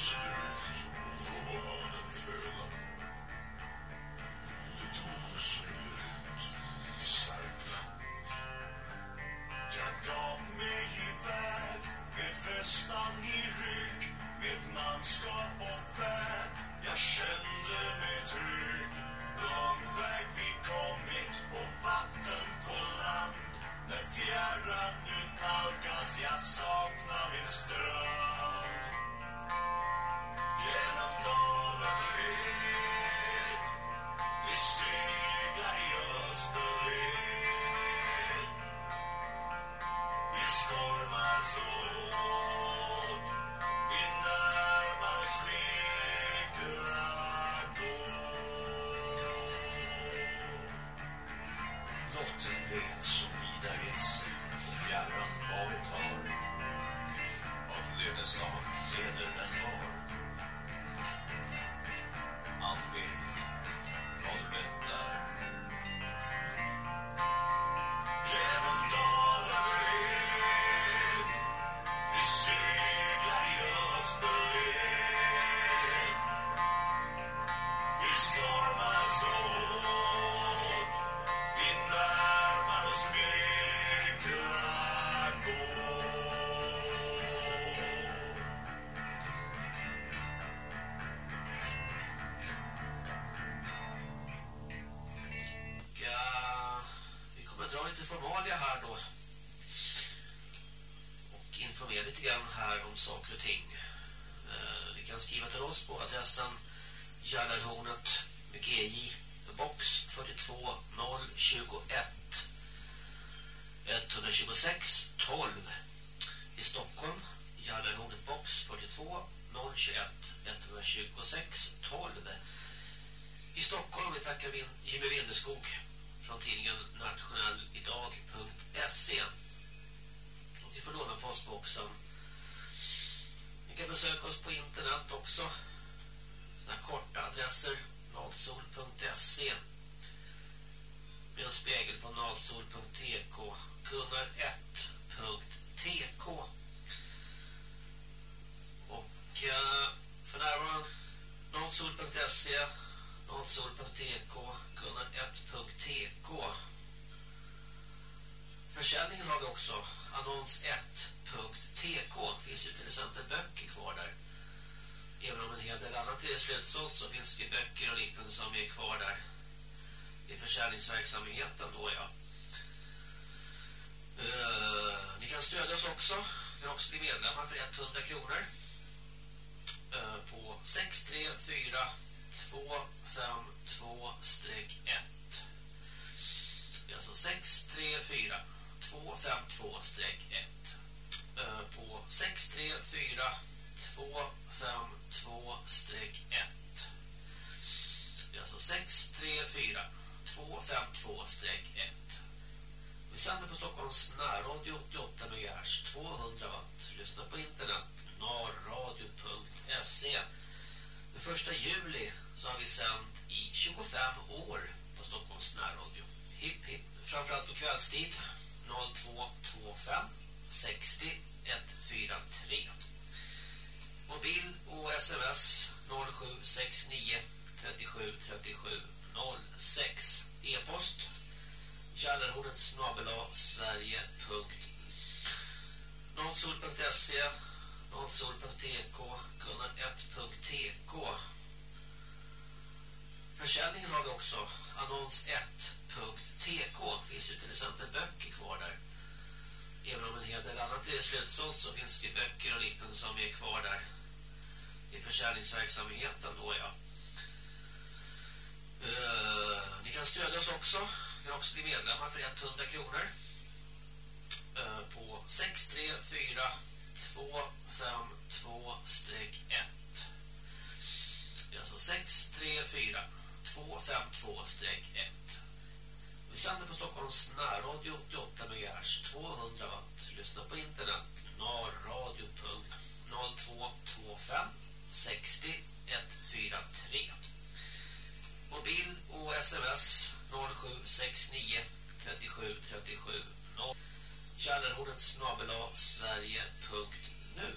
Spirit. också. Sådana korta adresser. nalsol.se med en spegel på nalsol.tk Gunnar så finns det böcker och liknande som är kvar där i försäljningsverksamheten då ja. Uh, ni kan stödja oss också. Ni kan också bli medlemmar för 100 kronor. Uh, på 634252-1. Det är alltså 634252-1. uh, eh, På 634252 252 1 Det är alltså 634 252-1. Vi sänder på Stockholms närradio 88 MHz 200 watt. Lyssna på internet narradio.se. Den första juli så har vi sänt i 25 år på Stockholms närradio. Hipp hipp. Framförallt på kvällstid 0225 60 143. Mobil och sms 0769 37 37 06 e-post Källarhornet snabbela Sverige Nonsol.se Nonsol.tk Gunnar1.tk Försäljningen har vi också Annons1.tk finns ju till exempel böcker kvar där. Även om en hel del annat är slutsålt så finns det böcker och liknande som är kvar där i försäljningsverksamheten då ja. Uh, ni kan stödja oss också. Ni kan också bli medlemmar för 100 kronor. Uh, på 634 252 1 Det är alltså 634 252 1 Vi sänder på Stockholms närradio 88 MHz 200 watt. Lyssna på internet narradio.0225 60 143 Mobil och sms 0769 37 37 0. Källarhornet snabela sverige.nu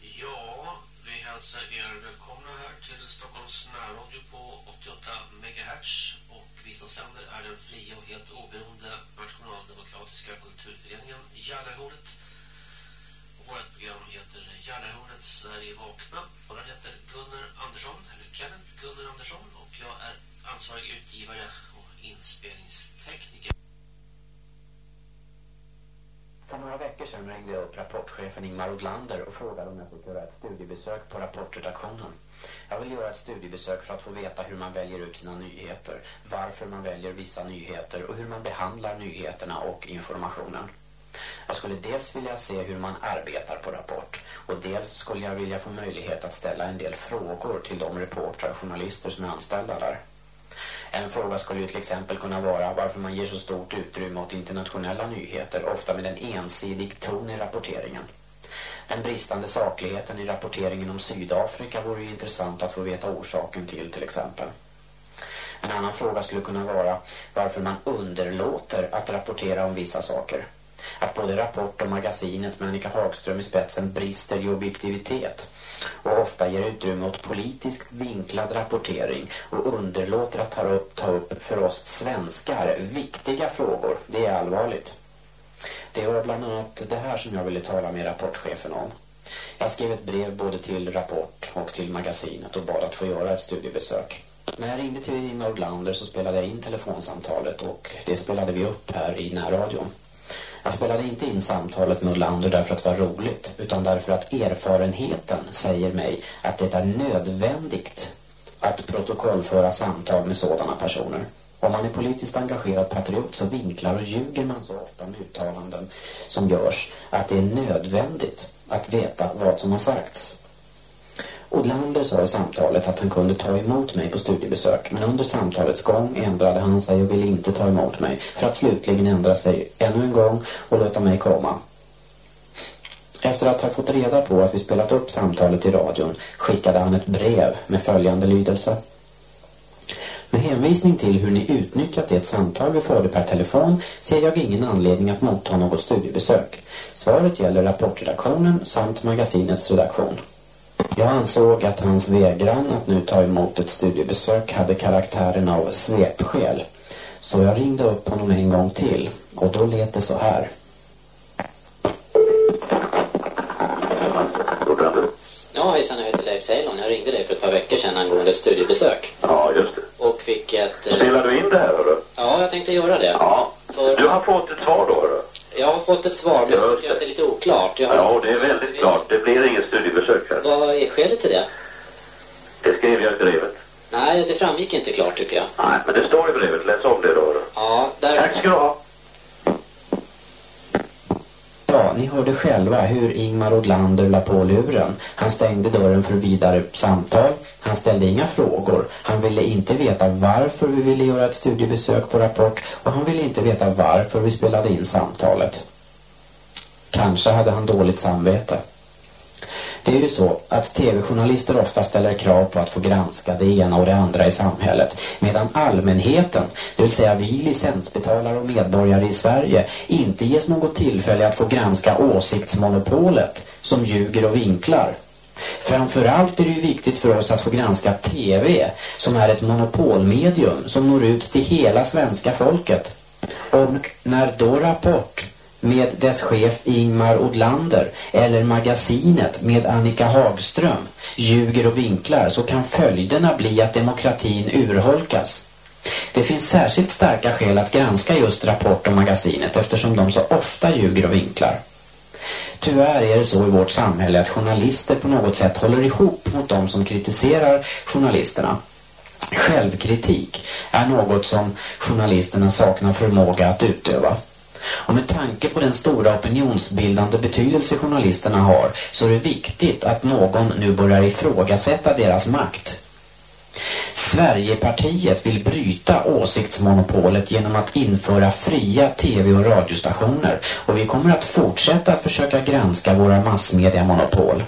Ja, vi hälsar er välkomna här till Stockholms närradio på 88 MHz och vi som sänder är den fria och helt oberoende nationaldemokratiska kulturföreningen Jallarhornet. Vårt program heter Jallarhornet Sverige vakna och den heter Gunnar Andersson, eller Kenneth Gunnar Andersson och jag är ansvarig utgivare och inspelningstekniker. För några veckor sedan ringde jag upp rapportchefen Ingmar Odlander och frågade om jag fick göra ett studiebesök på rapportredaktionen. Jag vill göra ett studiebesök för att få veta hur man väljer ut sina nyheter, varför man väljer vissa nyheter och hur man behandlar nyheterna och informationen. Jag skulle dels vilja se hur man arbetar på Rapport och dels skulle jag vilja få möjlighet att ställa en del frågor till de reportrar och journalister som är anställda där. En fråga skulle ju till exempel kunna vara varför man ger så stort utrymme åt internationella nyheter, ofta med en ensidig ton i rapporteringen. Den bristande sakligheten i rapporteringen om Sydafrika vore ju intressant att få veta orsaken till till exempel. En annan fråga skulle kunna vara varför man underlåter att rapportera om vissa saker. Att både Rapport och magasinet med Annika Hagström i spetsen brister i objektivitet och ofta ger utrymme åt politiskt vinklad rapportering och underlåter att ta upp, ta upp för oss svenskar viktiga frågor. Det är allvarligt. Det var bland annat det här som jag ville tala med rapportchefen om. Jag skrev ett brev både till Rapport och till magasinet och bad att få göra ett studiebesök. När jag ringde till Ingmar Odlander så spelade jag in telefonsamtalet och det spelade vi upp här i närradion. Jag spelade inte in samtalet med Olander därför att det var roligt utan därför att erfarenheten säger mig att det är nödvändigt att protokollföra samtal med sådana personer. Om man är politiskt engagerad patriot så vinklar och ljuger man så ofta med uttalanden som görs att det är nödvändigt att veta vad som har sagts. Odlander sa i samtalet att han kunde ta emot mig på studiebesök men under samtalets gång ändrade han sig och ville inte ta emot mig för att slutligen ändra sig ännu en gång och låta mig komma. Efter att ha fått reda på att vi spelat upp samtalet i radion skickade han ett brev med följande lydelse. Med hänvisning till hur ni utnyttjat det samtal vi förde per telefon ser jag ingen anledning att motta något studiebesök. Svaret gäller rapportredaktionen samt magasinets redaktion. Jag ansåg att hans vägran att nu ta emot ett studiebesök hade karaktären av svepskäl. Så jag ringde upp honom en gång till och då lät det så här. Ja, hejsan, jag heter Leif Ceylon. Jag ringde dig för ett par veckor sedan angående ett studiebesök. Ja, just det. Och fick ett... Spelar du in det här, hörru? Ja, jag tänkte göra det. Ja. För... Du har fått ett svar då, hörru? Jag har fått ett svar, men jag tycker att det är lite oklart. Har... Ja, det är väldigt klart. Det blir inget studiebesök här. Vad är skälet till det? Det skrev jag i brevet. Nej, det framgick inte klart tycker jag. Nej, men det står i brevet. Läs om det då. Ja, där... Tack ska du ha. Ja, ni hörde själva hur Ingmar Odlander la på luren. Han stängde dörren för vidare samtal. Han ställde inga frågor. Han ville inte veta varför vi ville göra ett studiebesök på Rapport och han ville inte veta varför vi spelade in samtalet. Kanske hade han dåligt samvete. Det är ju så att tv-journalister ofta ställer krav på att få granska det ena och det andra i samhället medan allmänheten, det vill säga vi licensbetalare och medborgare i Sverige inte ges något tillfälle att få granska åsiktsmonopolet som ljuger och vinklar. Framförallt är det ju viktigt för oss att få granska TV som är ett monopolmedium som når ut till hela svenska folket. Och när då Rapport med dess chef Ingmar Odlander eller magasinet med Annika Hagström ljuger och vinklar så kan följderna bli att demokratin urholkas. Det finns särskilt starka skäl att granska just Rapport och magasinet eftersom de så ofta ljuger och vinklar. Tyvärr är det så i vårt samhälle att journalister på något sätt håller ihop mot de som kritiserar journalisterna. Självkritik är något som journalisterna saknar förmåga att utöva. Och med tanke på den stora opinionsbildande betydelse journalisterna har så är det viktigt att någon nu börjar ifrågasätta deras makt. Sverigepartiet vill bryta åsiktsmonopolet genom att införa fria tv- och radiostationer och vi kommer att fortsätta att försöka granska våra massmediamonopol.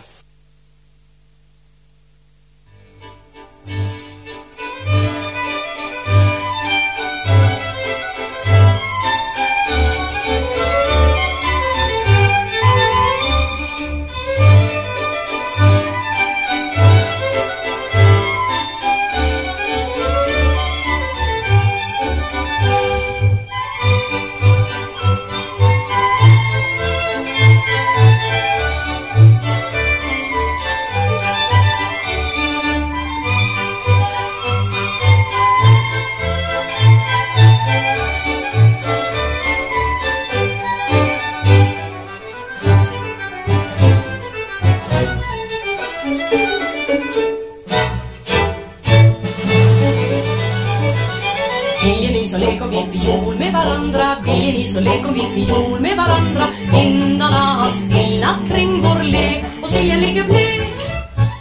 Varandra Vill ni så lek om vi fiol med varandra. Vindarna har stillnat kring vår lek Och siljan ligger blek.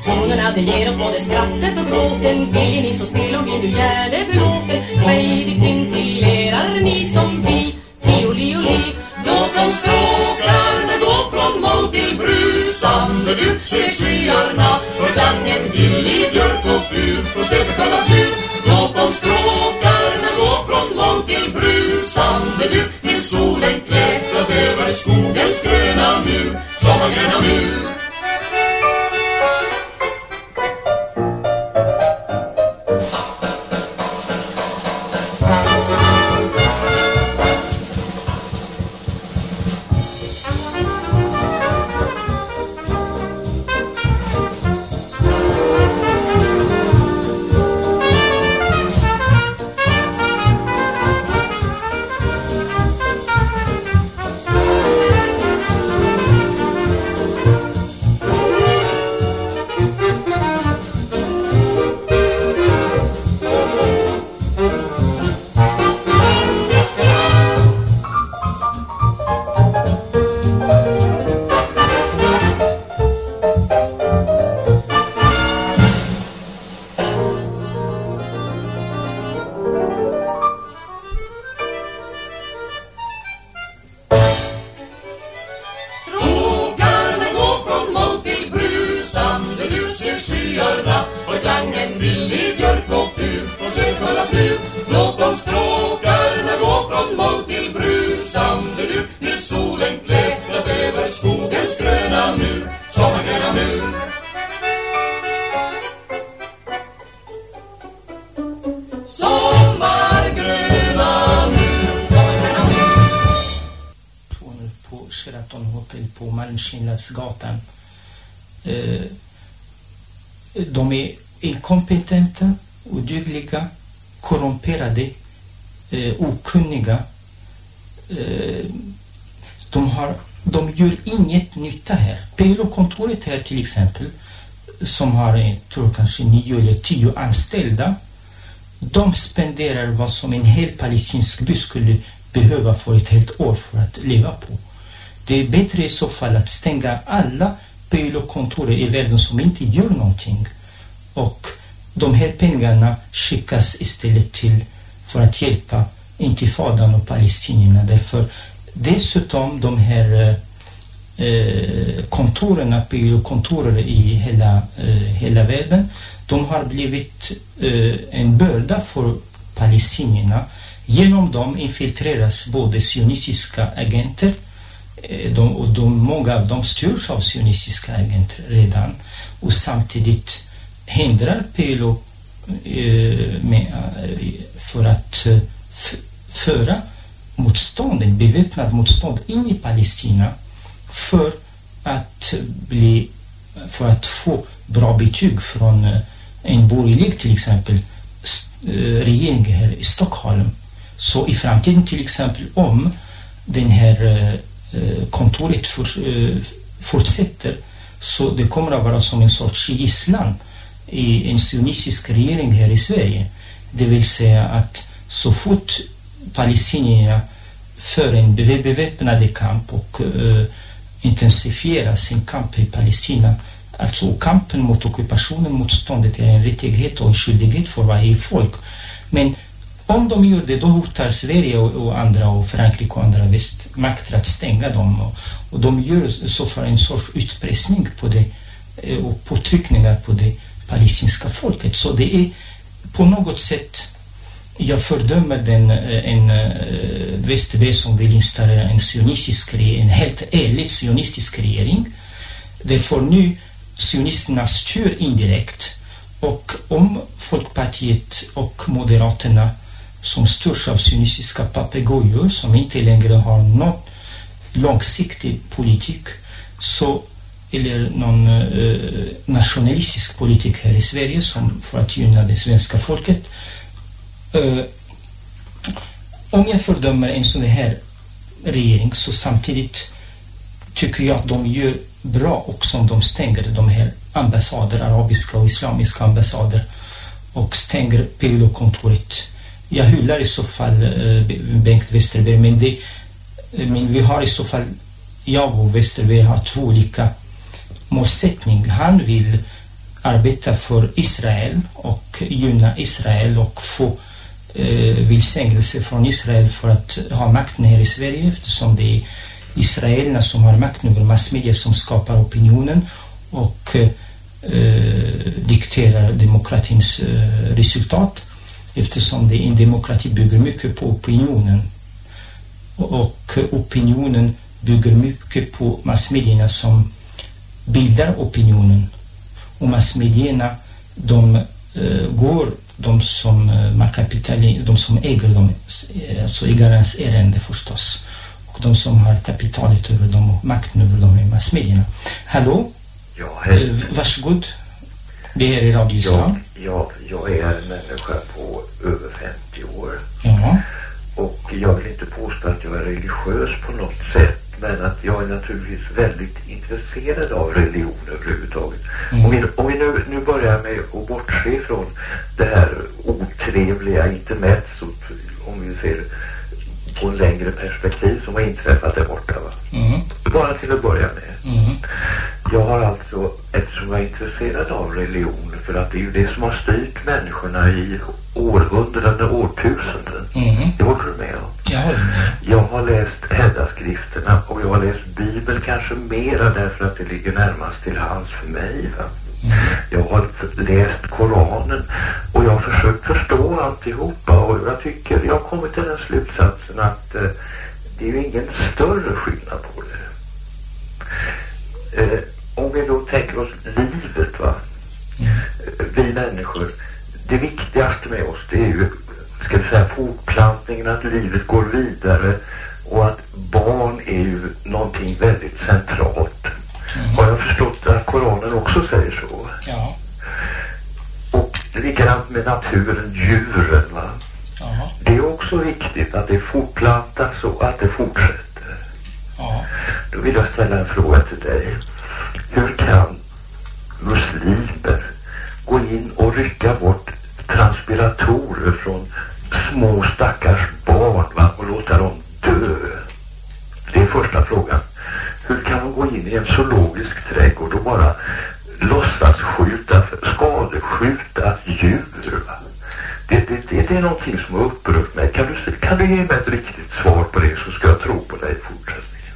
Tonerna det ger oss både skrattet och gråten. Vill ni så spel om vi nu gärde belåten Frejdigt ventilerar ni som vi. Fiolioli Låt dem stråkarna gå från moll till brusande ut. Se skyarna för klangen billig björk och fur Och sättet kallas hur Låt dem stråkarna gå från till brusande djup, Till solen klättrat över skogens gröna mur. Sommargröna mur. Som har, jag tror kanske nio eller tio anställda, de spenderar vad som en hel palestinsk by skulle behöva för ett helt år för att leva på. Det är bättre i så fall att stänga alla PLO-kontor i världen som inte gör någonting. Och de här pengarna skickas istället till för att hjälpa intifadan och palestinierna. Därför dessutom de här eh, Eh, kontoren, PLO-kontoren i hela, eh, hela världen, de har blivit eh, en börda för palestinierna. Genom dem infiltreras både sionistiska agenter eh, de, och de, många av dem styrs av sionistiska agenter redan och samtidigt hindrar PLO eh, med, eh, för att eh, föra motstånd, beväpnat motstånd in i Palestina för att bli för att få bra betyg från eh, en borgerlig till exempel eh, regering här i Stockholm. Så i framtiden till exempel om den här eh, kontoret för, fortsätter så det kommer att vara som en sorts gisslan i en sionistisk regering här i Sverige. Det vill säga att så fort palestinierna för en beväpnad kamp och intensifiera sin kamp i Palestina Alltså kampen mot ockupationen, motståndet är en rättighet och en skyldighet för varje folk. Men om de gör det, då hotar Sverige och, och andra och Frankrike och andra västmakter att stänga dem. Och, och de gör i så fall en sorts utpressning på det eh, och påtryckningar på det palestinska folket. Så det är på något sätt jag fördömer den, eh, en eh, uh, västvärld som vill installera en sionistisk regering, en helt ärlig sionistisk regering. Det får nu sionisterna styr indirekt och om Folkpartiet och Moderaterna som styrs av sionistiska papegojor som inte längre har någon långsiktig politik så eller någon eh, nationalistisk politik här i Sverige som för att gynna det svenska folket. Uh, om jag fördömer en sån här regering så samtidigt tycker jag att de gör bra också om de stänger de här ambassader, arabiska och islamiska ambassader och stänger PLO-kontoret jag hyllar i så fall eh, Bengt Westerberg men, det, eh, men vi har i så fall jag och Westerberg har två olika målsättningar. Han vill arbeta för Israel och gynna Israel och få Eh, välsignelse från Israel för att ha makten här i Sverige eftersom det är israelerna som har makten över massmedia som skapar opinionen och eh, dikterar demokratins eh, resultat eftersom det en demokrati bygger mycket på opinionen. Och opinionen bygger mycket på massmedierna som bildar opinionen. Och massmedierna de eh, går de som uh, kapital, de som äger dem, alltså ägarens ärende förstås och de som har kapitalet över dem och makten över dem i massmedierna. Hallå? Ja, hej. Uh, varsågod. Det är i Radio Islam. Ja, jag är en människa på över 50 år. Ja. Och jag vill inte påstå att jag är religiös på något sätt. Men att jag är naturligtvis väldigt intresserad av religion överhuvudtaget. Mm. Om vi, om vi nu, nu börjar med att bortse från det här otrevliga intermezzot, om vi ser på en längre perspektiv som har inträffat där borta. Va? Mm. Bara till att börja med. Mm. Jag har alltså, eftersom jag är intresserad av religion, för att det är ju det som har styrt människorna i århundraden och årtusenden. Mm. Det håller du med om? Jag har läst Hedda-skrifterna och jag har läst Bibeln kanske mera därför att det ligger närmast till hands för mig. Va? Jag har läst Koranen och jag har försökt förstå alltihopa och jag tycker jag har kommit till den slutsatsen att eh, det är ju ingen större skillnad på det. Eh, om vi då tänker oss livet va, Eh, vi människor, det viktigaste med oss det är ju, ska vi säga fortplantningen, att livet går vidare och att barn är ju någonting väldigt centralt. Har jag förstått att Koranen också säger så? Ja. Och likadant med naturen, djuren va. Ja. Det är också viktigt att det fortplantas och att det fortsätter. Ja. Då vill jag ställa en fråga till dig. Hur kan muslimer gå in och rycka bort transpiratorer från små stackars barn va, och låta dem dö? Det är första frågan. Hur kan man gå in i en zoologisk trädgård och bara låtsas skjuta, skadeskjuta djur? Va? Det, det, det, det är någonting som har upprört mig. Kan du, kan du ge mig ett riktigt svar på det så ska jag tro på dig i fortsättningen.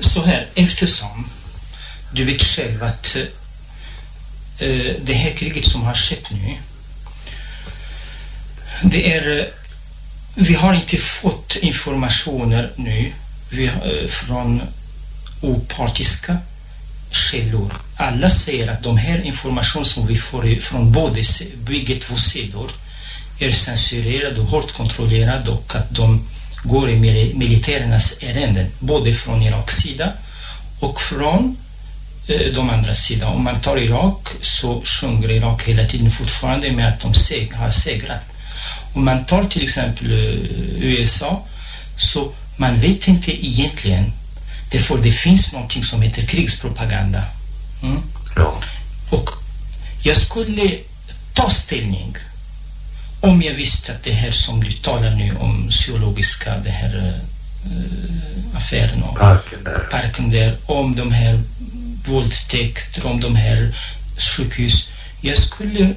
Så här, eftersom du vet själv att eh, eh det här kriget som har skett nu det är eh, vi har inte fått informationer nu vi, eh, från opartiska källor. Alla säger att de här information som vi får från båda, bägge två sidor är censurerade och hårt kontrollerade och att de går i militärernas ärenden, både från Iraks sida och från eh, de andra sidan. Om man tar Irak så sjunger Irak hela tiden fortfarande med att de seg- har segrat. Om man tar till exempel eh, USA så man vet inte egentligen därför det finns någonting som heter krigspropaganda. Mm? Ja. Och jag skulle ta ställning om jag visste att det här som du talar nu om zoologiska, det här äh, affären och Parken där. parken där, om de här våldtäkter, om de här sjukhus. Jag skulle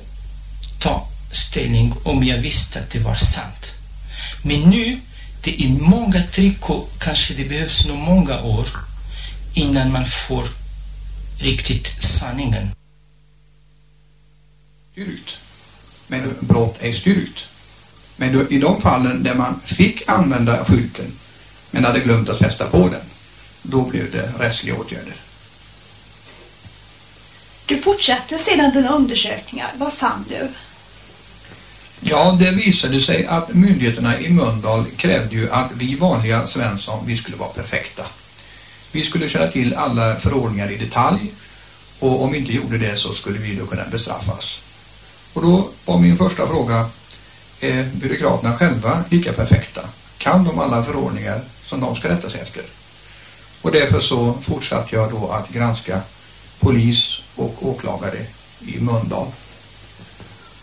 ta ställning om jag visste att det var sant. Men nu, det är många trick och kanske det behövs nog många år innan man får riktigt sanningen. styrkt. Men brott är styrkt. Men då, i de fallen där man fick använda skylten men hade glömt att fästa på den, då blev det rättsliga åtgärder. Du fortsatte sedan dina undersökningar. Vad fann du? Ja, det visade sig att myndigheterna i Mölndal krävde ju att vi vanliga Svensson, vi skulle vara perfekta. Vi skulle känna till alla förordningar i detalj och om vi inte gjorde det så skulle vi då kunna bestraffas. Och då var min första fråga, är byråkraterna själva lika perfekta? Kan de alla förordningar som de ska rätta sig efter? Och därför så fortsatte jag då att granska polis och åklagare i Mölndal.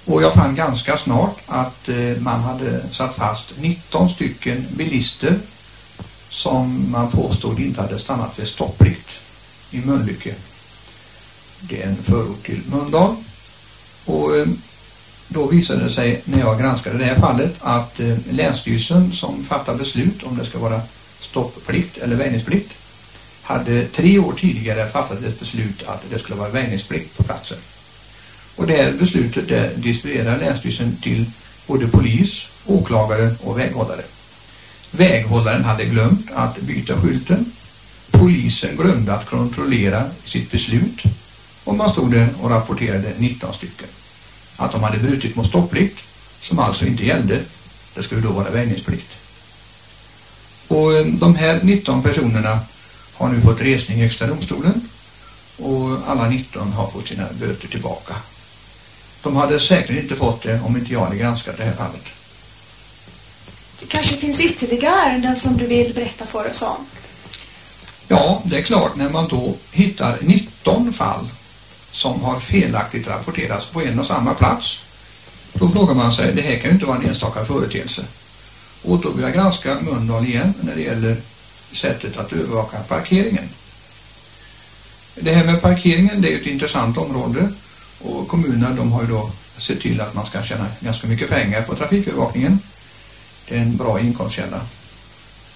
Och jag fann ganska snart att eh, man hade satt fast 19 stycken bilister som man påstod inte hade stannat vid stopplikt i Mölnlycke. Det är en förort till Mölndal. Och eh, då visade det sig när jag granskade det här fallet att eh, Länsstyrelsen som fattar beslut om det ska vara stopplikt eller väjningsplikt hade tre år tidigare fattat ett beslut att det skulle vara väjningsplikt på platsen. Och det här beslutet det distribuerar Länsstyrelsen till både polis, åklagare och väghållare. Väghållaren hade glömt att byta skylten. Polisen glömde att kontrollera sitt beslut. Och man stod där och rapporterade 19 stycken. Att de hade brutit mot stopplikt som alltså inte gällde. Det skulle då vara väjningsplikt. Och eh, de här 19 personerna har nu fått resning i högsta domstolen och alla 19 har fått sina böter tillbaka. De hade säkert inte fått det om inte jag hade granskat det här fallet. Det kanske finns ytterligare ärenden som du vill berätta för oss om? Ja, det är klart när man då hittar 19 fall som har felaktigt rapporterats på en och samma plats. Då frågar man sig, det här kan ju inte vara en enstaka företeelse. Och då vill jag granska Mölndal igen när det gäller sättet att övervaka parkeringen. Det här med parkeringen det är ett intressant område och kommunerna de har ju då sett till att man ska tjäna ganska mycket pengar på trafikövervakningen. Det är en bra inkomstkälla.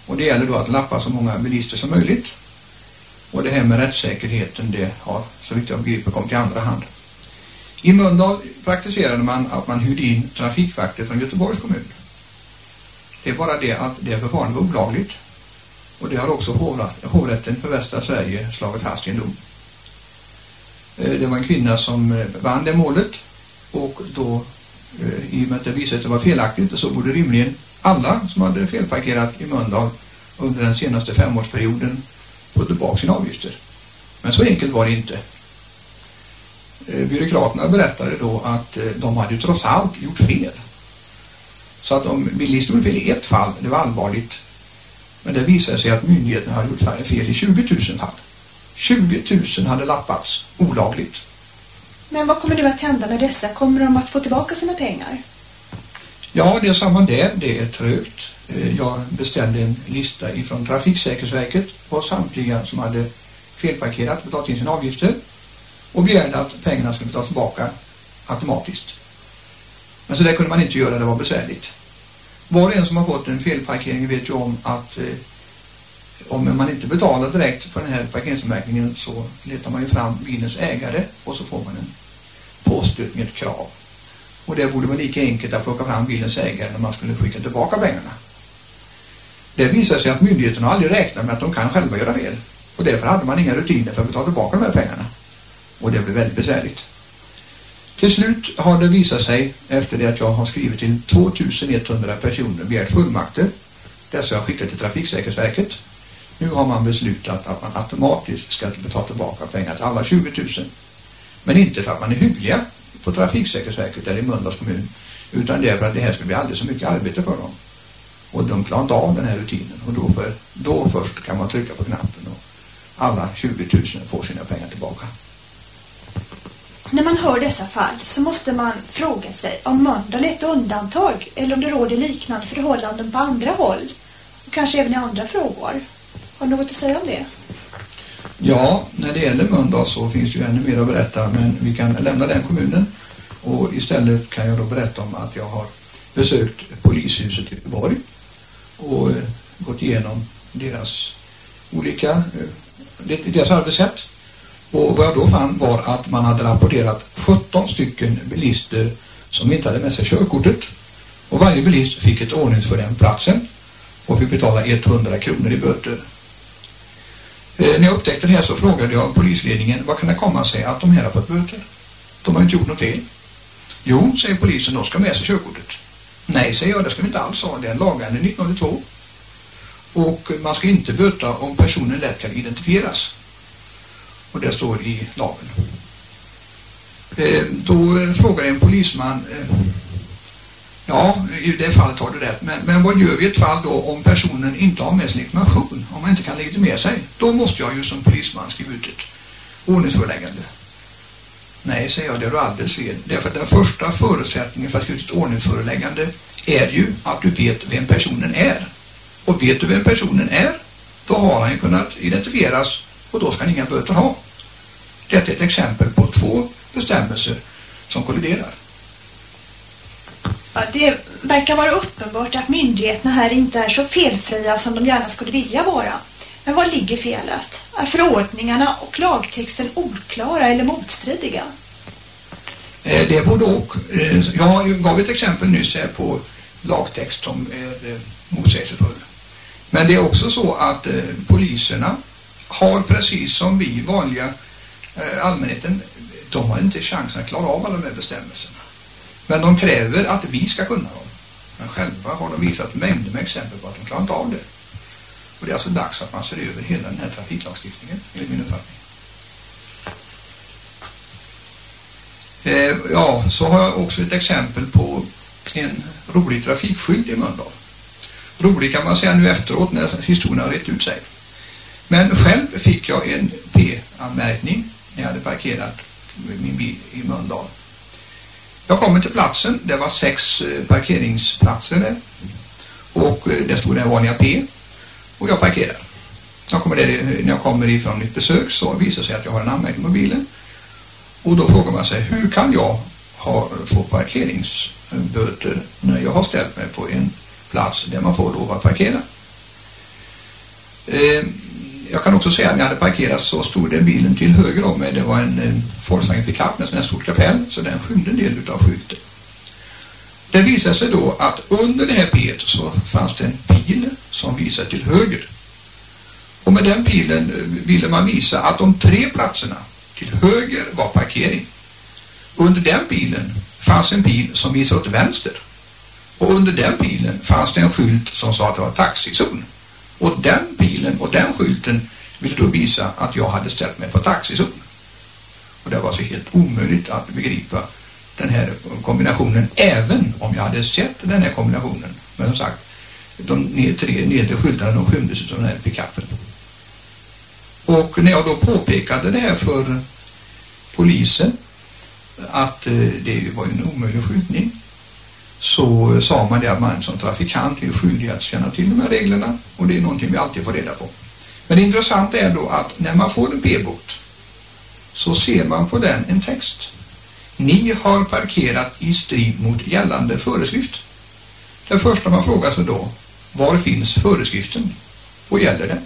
Och det gäller då att lappa så många bilister som möjligt. Och det här med rättssäkerheten det har så vitt jag begriper kommit i andra hand. I Mölndal praktiserade man att man hyrde in trafikvakter från Göteborgs kommun. Det är bara det att det förfarandet var olagligt. Och det har också hovrätten för västra Sverige slagit fast i en dom. Eh, det var en kvinna som eh, vann det målet och då eh, i och med att det visade att det var felaktigt så borde rimligen alla som hade felparkerat i Mölndal under den senaste femårsperioden få tillbaka sina avgifter. Men så enkelt var det inte. Byråkraterna berättade då att de hade ju trots allt gjort fel. Så att om bilisten gjorde fel i ett fall, det var allvarligt. Men det visade sig att myndigheterna hade gjort fel i 20 000 fall. 20 000 hade lappats olagligt. Men vad kommer nu att hända med dessa? Kommer de att få tillbaka sina pengar? Ja, det är samma där. Det är trögt. Eh, jag beställde en lista ifrån Trafiksäkerhetsverket på samtliga som hade felparkerat, betalat in sina avgifter och begärde att pengarna skulle betalas tillbaka automatiskt. Men så det kunde man inte göra, det var besvärligt. Var och en som har fått en felparkering vet ju om att eh, om man inte betalar direkt för den här parkeringsanmärkningen så letar man ju fram bilens ägare och så får man en påstötning, ett krav. Och det borde vara lika enkelt att plocka fram bilens ägare när man skulle skicka tillbaka pengarna. Det visar sig att myndigheterna aldrig räknar med att de kan själva göra fel. Och därför hade man inga rutiner för att betala tillbaka de här pengarna. Och det blev väldigt besvärligt. Till slut har det visat sig, efter det att jag har skrivit till 2100 personer och begärt fullmakter, dessa jag skickat till Trafiksäkerhetsverket, nu har man beslutat att man automatiskt ska betala tillbaka pengar till alla 20 000. Men inte för att man är hyggliga på Trafiksäkerhetsverket eller i Mölndals kommun. Utan det är för att det här skulle bli alldeles för mycket arbete för dem. Och de klarar inte av den här rutinen. Och då, för, då först kan man trycka på knappen och alla 20 000 får sina pengar tillbaka. När man hör dessa fall så måste man fråga sig om Mölndal är ett undantag eller om det råder liknande förhållanden på andra håll. Och kanske även i andra frågor. Har du något att säga om det? Ja, när det gäller Mölndal så finns det ju ännu mer att berätta men vi kan lämna den kommunen. Och istället kan jag då berätta om att jag har besökt polishuset i Göteborg och eh, gått igenom deras olika eh, deras arbetssätt. Och vad jag då fann var att man hade rapporterat 17 stycken bilister som inte hade med sig körkortet. Och varje bilist fick ett ordningsför på platsen och fick betala 100 kronor i böter. Eh, när jag upptäckte det här så frågade jag polisledningen vad kan det komma sig att de här har fått böter? De har inte gjort något fel. Jo, säger polisen, de ska med sig körkortet. Nej, säger jag, det ska vi inte alls ha. Det är en lagändring 1982. Och man ska inte böta om personen lätt kan identifieras. Och det står i lagen. Eh, då frågar en polisman eh, Ja, i det fallet har du rätt. Men, men vad gör vi i ett fall då om personen inte har med sin legitimation? Om man inte kan legitimera sig? Då måste jag ju som polisman skriva ut ett ordningsföreläggande. Nej, säger jag, det är du alldeles fel. Därför att den första förutsättningen för att skriva ut ett ordningsföreläggande är ju att du vet vem personen är. Och vet du vem personen är, då har han ju kunnat identifieras och då ska han inga böter ha. Detta är ett exempel på två bestämmelser som kolliderar. Ja, det verkar vara uppenbart att myndigheterna här inte är så felfria som de gärna skulle vilja vara. Men var ligger felet? Är förordningarna och lagtexten oklara eller motstridiga? Eh, det är både och. Eh, jag gav ett exempel nyss här på lagtext som är eh, motsägelsefull. Men det är också så att poliserna har precis som vi vanliga allmänheten, de har inte chansen att klara av alla de här bestämmelserna. Men de kräver att vi ska kunna dem. Men själva har de visat mängder med exempel på att de klarar inte av det. Och det är alltså dags att man ser över hela den här trafiklagstiftningen, enligt min uppfattning. Eh, ja, så har jag också ett exempel på en rolig trafikskylt i Mölndal. Rolig kan man säga nu efteråt när historien har rätt ut sig. Men själv fick jag en P-anmärkning när jag hade parkerat min bil i Mölndal. Jag kommer till platsen, det var sex eh, parkeringsplatser där. Och eh, det stod den vanliga P. Och jag parkerar. Jag kommer där, eh, när jag kommer ifrån mitt besök så visar det sig att jag har en anmärkning på bilen. Och då frågar man sig, hur kan jag ha, få parkeringsböter när jag har ställt mig på en plats där man får lov att parkera? Eh, jag kan också säga att när jag hade parkerat så stod det bilen till höger om mig. Det var en eh, Volkswagen pickup med en stort kapell så den skymde en del av skylten. Det visade sig då att under det här P så fanns det en pil som visade till höger. Och med den pilen eh, ville man visa att de tre platserna till höger var parkering. Under den pilen fanns en bil som visade åt vänster. Och under den bilen fanns det en skylt som sa att det var taxizon. Och den bilen och den skylten ville då visa att jag hade ställt mig på taxizon. Och det var så helt omöjligt att begripa den här kombinationen även om jag hade sett den här kombinationen. Men som sagt, de tre nedre skyltarna de skymdes av den här pickupen. Och när jag då påpekade det här för polisen att eh, det var en omöjlig skyltning så sa man det att man som trafikant är skyldig att känna till de här reglerna och det är någonting vi alltid får reda på. Men det intressanta är då att när man får en p-bot så ser man på den en text. Ni har parkerat i strid mot gällande föreskrift. Det första man frågar sig då, var finns föreskriften? Och gäller den?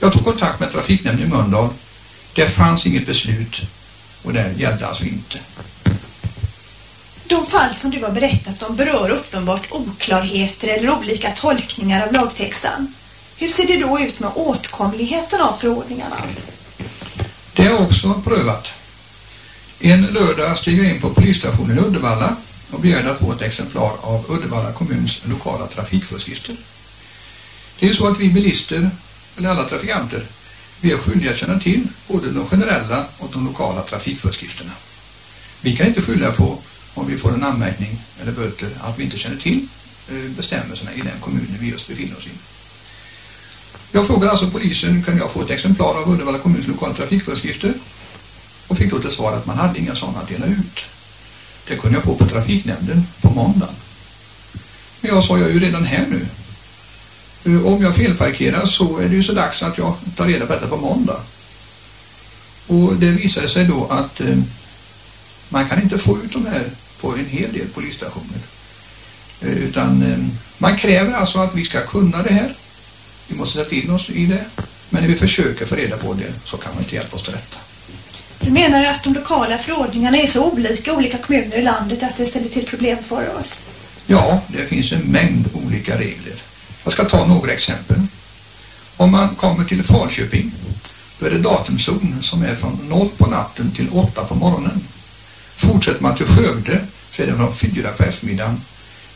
Jag tog kontakt med trafiknämnden i Mölndal. Det fanns inget beslut och det gällde alltså inte. De fall som du har berättat om berör uppenbart oklarheter eller olika tolkningar av lagtexten. Hur ser det då ut med åtkomligheten av förordningarna? Det är också prövat. En lördag steg jag in på polisstationen i Uddevalla och begärde att få ett exemplar av Uddevalla kommuns lokala trafikföreskrifter. Det är ju så att vi bilister, eller alla trafikanter, vi är skyldiga att känna till både de generella och de lokala trafikföreskrifterna. Vi kan inte skylla på om vi får en anmärkning eller böter att vi inte känner till eh, bestämmelserna i den kommunen vi just befinner oss i. Jag frågade alltså polisen, kan jag få ett exemplar av Uddevalla kommuns lokala trafikföreskrifter? Och fick då till svar att man hade inga sådana att dela ut. Det kunde jag få på trafiknämnden på måndag. Men jag sa, jag är ju redan här nu. Eh, om jag felparkerar så är det ju så dags att jag tar reda på detta på måndag. Och det visade sig då att eh, man kan inte få ut de här på en hel del polisstationer. Eh, utan eh, man kräver alltså att vi ska kunna det här. Vi måste sätta in oss i det. Men när vi försöker få reda på det så kan man inte hjälpa oss till rätta. Du menar att de lokala förordningarna är så olika olika kommuner i landet att det ställer till problem för oss? Ja, det finns en mängd olika regler. Jag ska ta några exempel. Om man kommer till Falköping då är det datumzon som är från 0 på natten till 8 på morgonen. Fortsätter man till Skövde så är det från 4 eh, eh, på eftermiddagen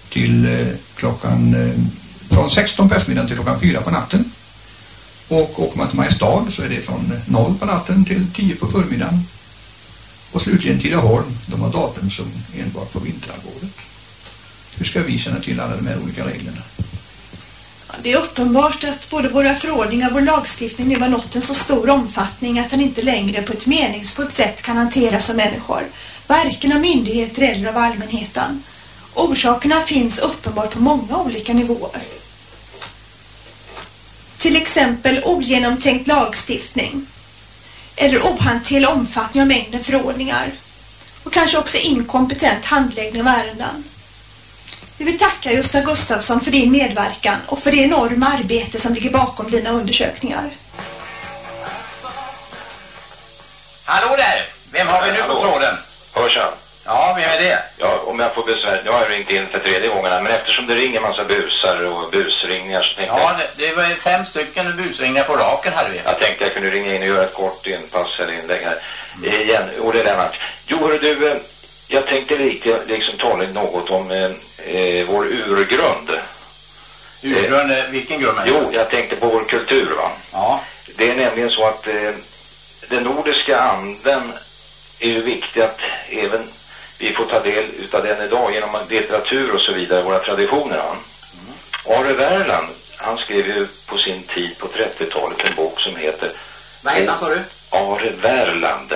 till klockan från 16 på eftermiddagen till klockan 4 på natten. Och åker man till Mariestad så är det från eh, 0 på natten till 10 på förmiddagen. Och slutligen Tidaholm, de har datum som enbart på vinterhalvåret. Hur ska vi känna till alla de här olika reglerna? det är uppenbart att både våra förordningar och vår lagstiftning nu har nått en så stor omfattning att den inte längre på ett meningsfullt sätt kan hanteras av människor, varken av myndigheter eller av allmänheten. Orsakerna finns uppenbart på många olika nivåer. Till exempel ogenomtänkt lagstiftning eller ohanterlig omfattning av mängden förordningar och kanske också inkompetent handläggning av ärenden. Vi vill tacka Gösta Gustafsson för din medverkan och för det enorma arbete som ligger bakom dina undersökningar. Hallå där! Vem har vi nu på tråden? Hörs han? Ja, vem är det? Ja, om jag får besvär. Nu har jag ringt in för tredje gången här, men eftersom det ringer massa busar och busringningar så tänkte Ja, jag... det, det var fem stycken busringningar på raken hade vi. Jag tänkte jag kunde ringa in och göra ett kort inpass eller inlägg här. Eh, Igen, Olle Lennart. Jo, hörru du, eh, jag tänkte lite, liksom tala något om eh, eh, vår urgrund. Urgrund, eh, vilken grund? Jo, jag tänkte på vår kultur va. Ja. Det är nämligen så att eh, den nordiska anden är ju viktig att även vi får ta del utav den idag genom litteratur och så vidare, våra traditioner. Va? Are Värland, han skrev ju på sin tid på 30-talet en bok som heter Vad heter han sa du? Are Värland.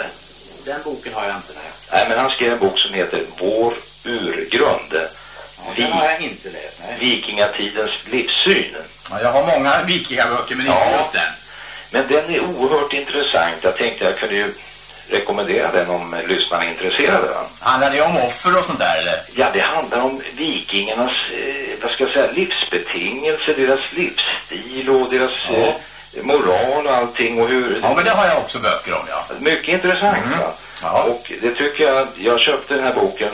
Den boken har jag inte. Nej. Nej, men han skrev en bok som heter Vår urgrund. Ja, den har jag inte läst. Nej. Vikingatidens livssyn. Ja, jag har många vikingaböcker men inte Ja. just den. Men den är oerhört intressant. Jag tänkte jag kunde ju rekommendera den om lyssnarna är intresserade. Va? Handlar det om offer och sånt där eller? Ja, det handlar om vikingarnas, eh, vad ska jag säga, livsbetingelser, deras livsstil och deras Ja. eh, moral och allting och hur... Ja, men det har jag också böcker om, ja. Mycket intressant Mm. Ja. Och det tycker jag, jag köpte den här boken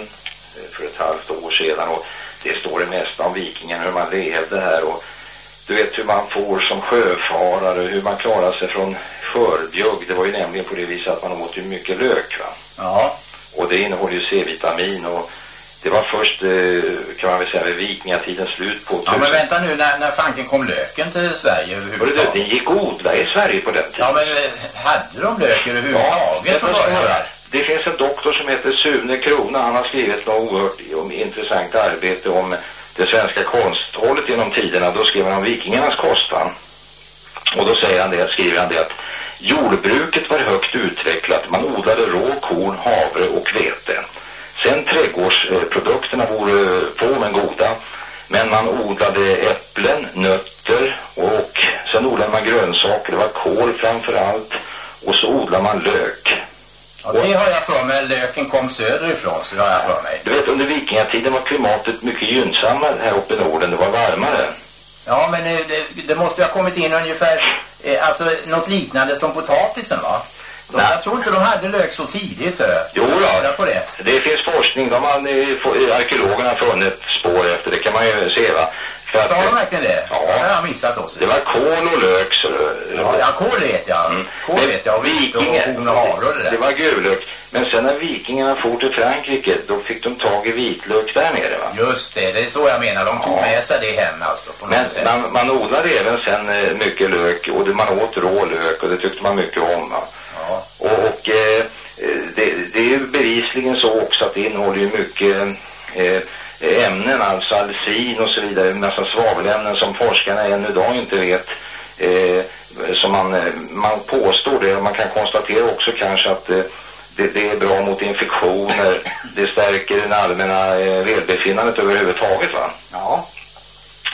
eh, för ett halvt år sedan och det står det mesta om vikingarna, hur man levde här och du vet hur man får som sjöfarare, hur man klarar sig från skörbjugg. Det var ju nämligen på det viset att man åt ju mycket lök va. Ja. Och det innehåller ju C-vitamin och det var först, eh, kan man väl säga, vid vikingatidens slut på Ja, men vänta nu, när, när fanken kom löken till Sverige Hörru du, överhuvudtaget? den gick odla i Sverige på den tiden. Ja, men eh, hade de lök överhuvudtaget jag från början? det. Det finns en doktor som heter Sune Krona. Han har skrivit något oerhört intressant arbete om det svenska konsthållet genom tiderna. Då skriver han om vikingarnas kostan. Och då säger han det, skriver han det att jordbruket var högt utvecklat. Man odlade rå korn, havre och vete. Sen trädgårdsprodukterna vore få men goda. Men man odlade äpplen, nötter och sen odlade man grönsaker. Det var kål framför allt. Och så odlade man lök. Ja, det har jag för mig. Löken kom söderifrån, så det har jag för mig. Du vet, under vikingatiden var klimatet mycket gynnsammare här uppe i Norden. Det var varmare. Ja, men eh, det, det måste ju ha kommit in ungefär, eh, alltså något liknande som potatisen, va? De, Nej. jag tror inte de hade lök så tidigt. Jo då. På det. Det finns forskning. De har, arkeologerna funnit spår efter. Det kan man ju se, va? Har de verkligen det? Ja. Det har jag missat också. det var kål och lök. Så, Ja, ja kål vet jag. Mm. Kål Men vet jag. Och och vikingar- horn och havre och det där. Det var gulök. Men sen när vikingarna for till Frankrike, då fick de tag i vitlök där nere, va? Just det, det är så jag menar. De tog Ja. med sig det hem alltså. Men man, man odlade även sen eh, mycket lök och det, man åt rå lök och det tyckte man mycket om. Va? Ja. Och, och eh, det, det är ju bevisligen så också att det innehåller ju mycket eh, ämnen, alltså alcin och så vidare, en massa svavelämnen som forskarna än idag inte vet. Eh, som man, eh, man påstår det man kan konstatera också kanske att eh, det, det är bra mot infektioner, det stärker den allmänna eh, välbefinnandet överhuvudtaget va. Ja.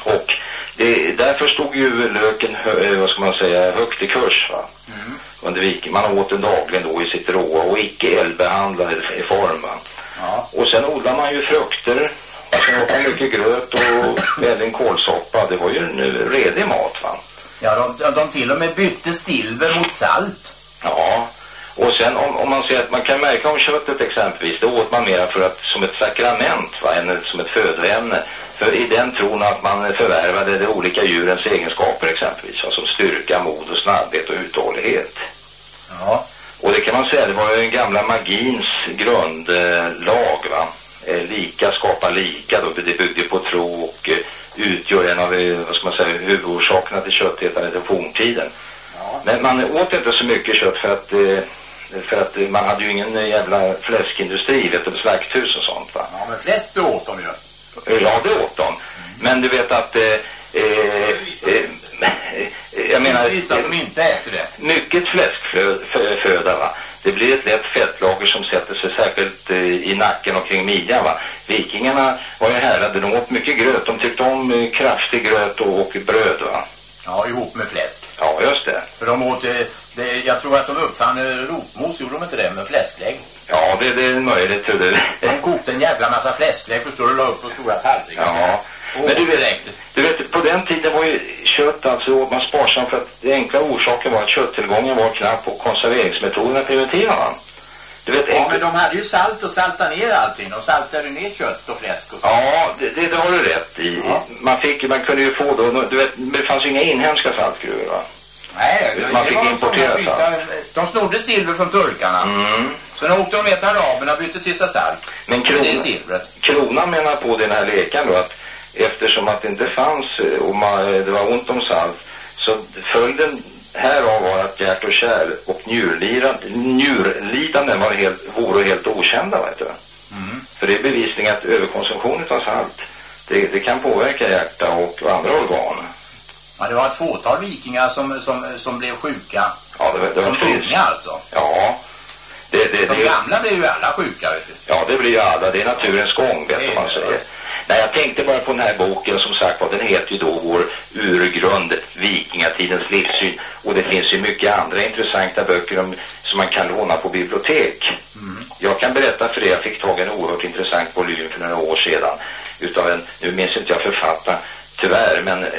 Och det, därför stod ju löken, hö, eh, vad ska man säga, högt i kurs va. Mm. Under viking. Man åt den dagligen då i sitt råa och icke eldbehandlad i form va. Ja. Och sen odlar man ju frukter. Sen åt man mycket gröt och även kålsoppa. Det var ju en eh, redig mat va. Ja, de, de, de till och med bytte silver mot salt. Ja. Och sen om, om man ser att man kan märka om köttet exempelvis, det åt man mera för att, som ett sakrament va, än som ett födoämne. För i den tron att man förvärvade de olika djurens egenskaper exempelvis, va, som styrka, mod och snabbhet och uthållighet. Ja. Och det kan man säga, det var ju den gamla magins grundlag va. Eh, lika skapar lika då, det byggde på tro och eh, utgör en av, eh, vad ska man säga, huvudorsakerna till köttätandet i forntiden. Ja. Men man åt inte så mycket kött för att, för att man hade ju ingen jävla fläskindustri, vet du, slakthus och sånt va. Ja, men flest åt de ju. Ja, det åt de. Men du vet att eh, eh, menar, vissa som inte äter det. mycket fläskföda va. Det blir ett lätt fettlager som sätter sig särskilt eh, i nacken och kring midjan va. Vikingarna var ju härade, de åt mycket gröt. De tyckte om eh, kraftig gröt och, och bröd va. Ja, ihop med fläsk. Ja, just det. För de åt, eh, det, jag tror att de uppfann rotmos, gjorde de inte det, med fläsklägg. Ja, det, det är möjligt. Det. De kokte en jävla massa fläsklägg, förstår du, la upp på stora tallrikar. Ja. Men du vet, du vet, på den tiden var ju kött alltså åt man sparsam för att den enkla orsaken var att kötttillgången var knapp och konserveringsmetoderna primitiva va? Du vet, Ja, men de hade ju salt och salta ner allting. De saltade ner kött och fläsk och så. Ja, det, det, det har du rätt i. Man, fick, man kunde ju få då, du vet, det fanns ju inga inhemska saltgruvor va? Nej, det, Man det fick importera salt. byta- De snodde silver från turkarna. Mm. Sen åkte de med till araberna och bytte till sig salt. Men det är kronan, silvret. kronan menar på den här leken då att eftersom att det inte fanns eh, och man, det var ont om salt så följden härav var att hjärt och kärl och njurlidande, njurlidanden var helt, vore helt okända vet du. För det är bevisning att överkonsumtion av salt det, det kan påverka hjärta och andra organ. Ja, det var ett fåtal vikingar som, som, som blev sjuka. Ja, det, var- det var Som trist. unga alltså. Ja. Det, det, De gamla blev ju alla sjuka, vet du. Ja, det blir ju alla. Det är naturens gång, vet man säger. Nej, jag tänkte bara på den här boken som sagt var, den heter ju då Vår urgrund, vikingatidens livssyn. Och det finns ju mycket andra intressanta böcker om, som man kan låna på bibliotek. Jag kan berätta för det, jag fick tag i en oerhört intressant volym för några år sedan. Utav en, nu minns inte jag författaren, tyvärr, men eh,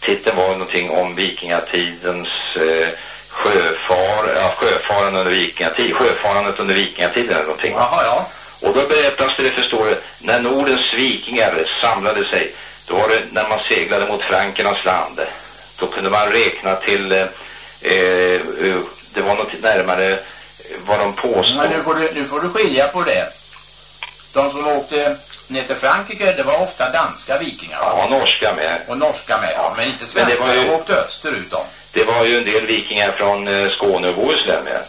titeln var någonting om vikingatidens eh, sjöfar, ja, sjöfaren under vikingatid, sjöfarandet under vikingatiden eller någonting. Jaha, ja. Och då berättas det, förstår du, när Nordens vikingar samlade sig, då var det när man seglade mot Frankernas land. Då kunde man räkna till, eh, eh, det var något närmare eh, vad de påstod. Men nu får, du, nu får du skilja på det. De som åkte ner till Frankrike, det var ofta danska vikingar. va? Ja, norska med. Och norska med, ja. Men inte Men svenska, det var ju- de åkte österut de. Det var ju en del vikingar från eh, Skåne och Bohuslän med. Ja,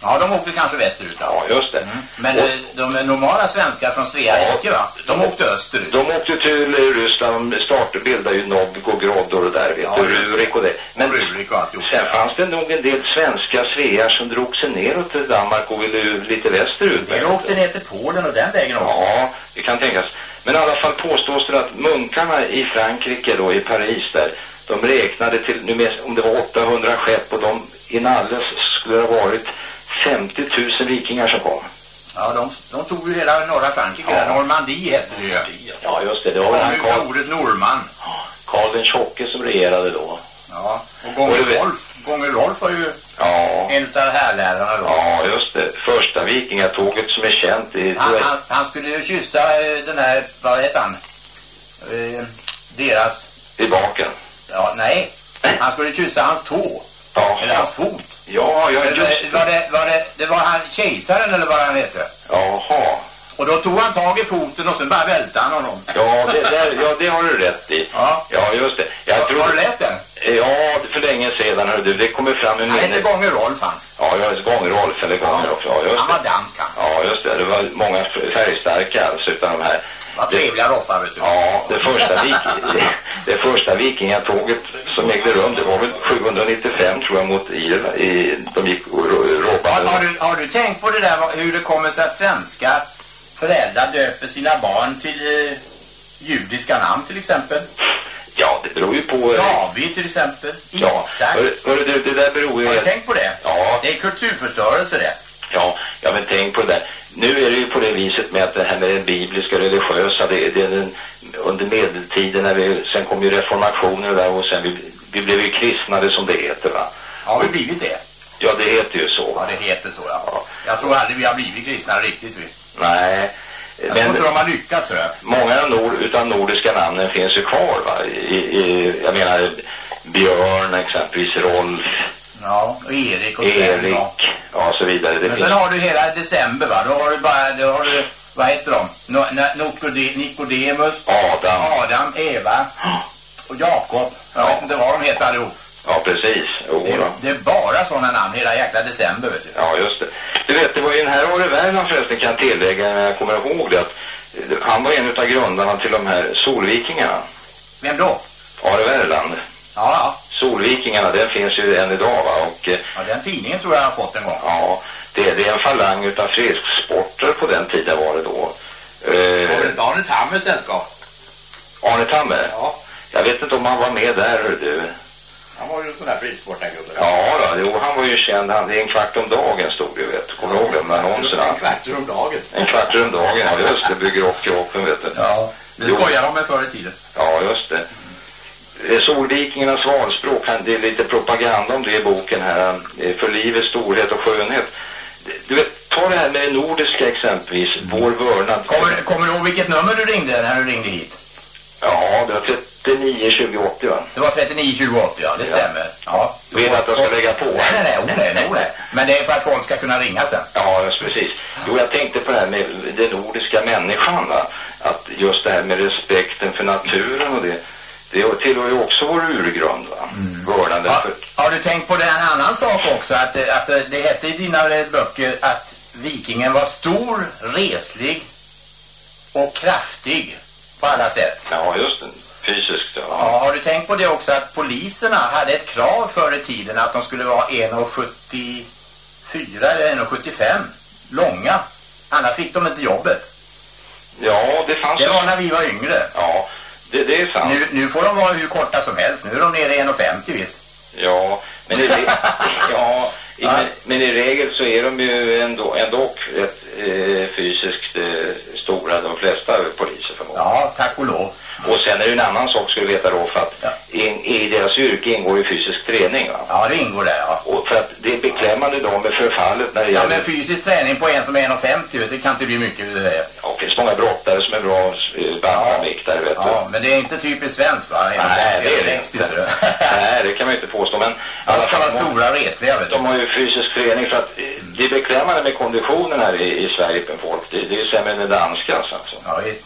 de åkte kanske västerut. Ja, just det. Men eh, de normala svenskar från Svea rike, va? De åkte österut. De åkte till eh, Ryssland, de startade, bildade ju Novgorod och där, vet Ja, du, Rurik och det. Men Rurik och alltihop. sen fanns det nog en del svenska svear som drog sig neråt till Danmark och ville lite västerut. De åkte ner till Polen och den vägen också. Ja, det kan tänkas. Men i alla fall påstås det att munkarna i Frankrike då, i Paris där, de räknade till, nu om det var 800 skepp och de inalles skulle det ha varit 50 000 vikingar som kom. Ja, de, de tog ju hela norra Frankrike. Ja. Normandie hette det ju. Ja, just det. Det var nu Karl, ordet norman. Karl den tjocke som regerade då. Ja, och Gånger Och Rolf. Gånger Rolf var ju Ja, en av härlärarna då. ja just det. Första vikingatåget som är känt i... Han, han, han skulle ju kyssa eh, den här, vad heter han? Eh, deras, I baken. ja nej. Han skulle kyssa hans tå. Ja, Eller hans fot. Ja, ja Eller, just var, det, var, det, det var han kejsaren eller vad han hette. Jaha. Och då tog han tag i foten och sen bara välte han honom. Ja det, där, ja, det har du rätt i. Ja. Ja, just det. Jag Har, tror... har du läst den? Ja, för länge sedan hörde du. Det kommer fram en Han hette. Gånger Rolf han. Ja, jag har gånger Rolf eller gånger också. Ja, Han var dansk han. Ja, just det. Det var många färgstarka alltså utan de här. Vad trevliga roffar vet du. Ja, det första, vik det första vikingatåget som ägde rum, det var väl 795 tror jag mot Irland. I, de gick och ro- Har, du, har du tänkt på det där hur det kommer sig att svenska föräldrar döper sina barn till eh, judiska namn till exempel? Ja, det beror ju på... David till exempel. Ja, Isak. hör, hör du, det där beror ju... Har du tänkt på det? Ja, Det är kulturförstörelse det. Ja, jag vill tänkt på det där. Nu är det ju på det viset med att det här med det bibliska religiösa, det, det är den, under medeltiden, när vi, sen kom ju reformationen där och sen vi, vi blev ju kristnade som det heter va. Har vi blivit det? Ja, det heter ju så. Ja, det heter så ja. Jag tror aldrig vi har blivit kristna riktigt vi. Nej, Jag tror men inte de har lyckats tror jag. många av nord, utav nordiska namnen finns ju kvar va. I, i, jag menar Björn exempelvis, Rolf, Ja, och Erik och Sven. Erik, ja så vidare. Det Men finns, sen har du hela december va? Då har du bara, då har du, vad heter de? No, Nokode, Nikodemus, Adam, Adam, Eva och Jakob. Jag Ja. vet inte vad de heter allihop. ja precis. Jo, Det, är- det är bara sådana namn hela jäkla december vet du. Ja, just det. Du vet, det var ju den här Are Värland förresten kan jag tillägga när jag kommer ihåg det. Att eh, han var en av grundarna till de här solvikingarna. Vem då? Are Värland. Ja, ja. Solvikingarna, den finns ju än idag va? Och, eh, Ja, den tidningen tror jag har fått en gång. ja, det, det är en falang utav frisksporter på den tiden var det då. Eh, Var det inte Arne Tammer sällskap? Arne Tammer? Ja. Jag vet inte om han var med där, hör du. Han var ju en sån där frisportargubbe. Ja, då, jo, han var ju känd. Han, det är en kvart om dagen stod det, vet du. Kommer du ihåg de annonserna? En kvart om dagen. En kvart om dagen, ja just det. Bygger upp kroppen, vet du. Ja, det skojar de med förr i tiden. Ja, just det. Eh, Solvikingarnas valspråk, det är lite propaganda om det i boken här. eh, För livets storhet och skönhet. Du vet, ta det här med det nordiska exempelvis. Vår vördnad. Kommer, kommer du ihåg vilket nummer du ringde när du ringde hit? Ja, det var 39 20 80 va? Det var 39 20 80, ja, det Ja. stämmer. Ja. Vill att jag ska lägga på? Nej, nej, nej, nej, nej, nej. Men det är för att folk ska kunna ringa sen. Ja, just precis. Jo, jag tänkte på det här med den nordiska människan. Va? Att just det här med respekten för naturen och det. Det tillhör ju också vår urgrund. Va? Vördnaden Ja, för... har du tänkt på det en annan sak också? Att, det- att det- det hette i dina eh, böcker att vikingen var stor, reslig och kraftig på alla sätt. Ja, just det. Fysiskt. Ja. Ja, har du tänkt på det också att poliserna hade ett krav förr i tiden att de skulle vara 1,74 eller 1,75 långa. Annars fick de inte jobbet. ja, det fanns... Det var när vi var yngre. Ja, det, det är sant. Nu, nu får de vara hur korta som helst. Nu är de nere i 1,50 visst. Ja, men i, ja, i, Ja. men, men i regel så är de ju ändå, ändå rätt eh, fysiskt eh, stora, de flesta poliser förmodligen. Ja, tack och lov. Och sen är det en annan sak ska du veta då för att Ja. i, i deras yrke ingår ju fysisk träning va? Ja, det ingår där, ja. Och för att det är beklämmande idag med förfallet när det Ja, gäller... men fysisk träning på en som är 1,50 vet du, det kan inte bli mycket. Det där. Ja, det finns många brottare som är bra eh, bantamviktare vet du. Ja, men det är inte typiskt svenskt va? Nej, det är det 60, inte. Nej, det kan man ju inte påstå, men... alla fall, vara stora resliga vet du. De har ju fysisk träning för att eh, det är beklämmande med konditionen här i, i Sverige på folk. Det, det är ju sämre än det danska alltså. Ja, visst.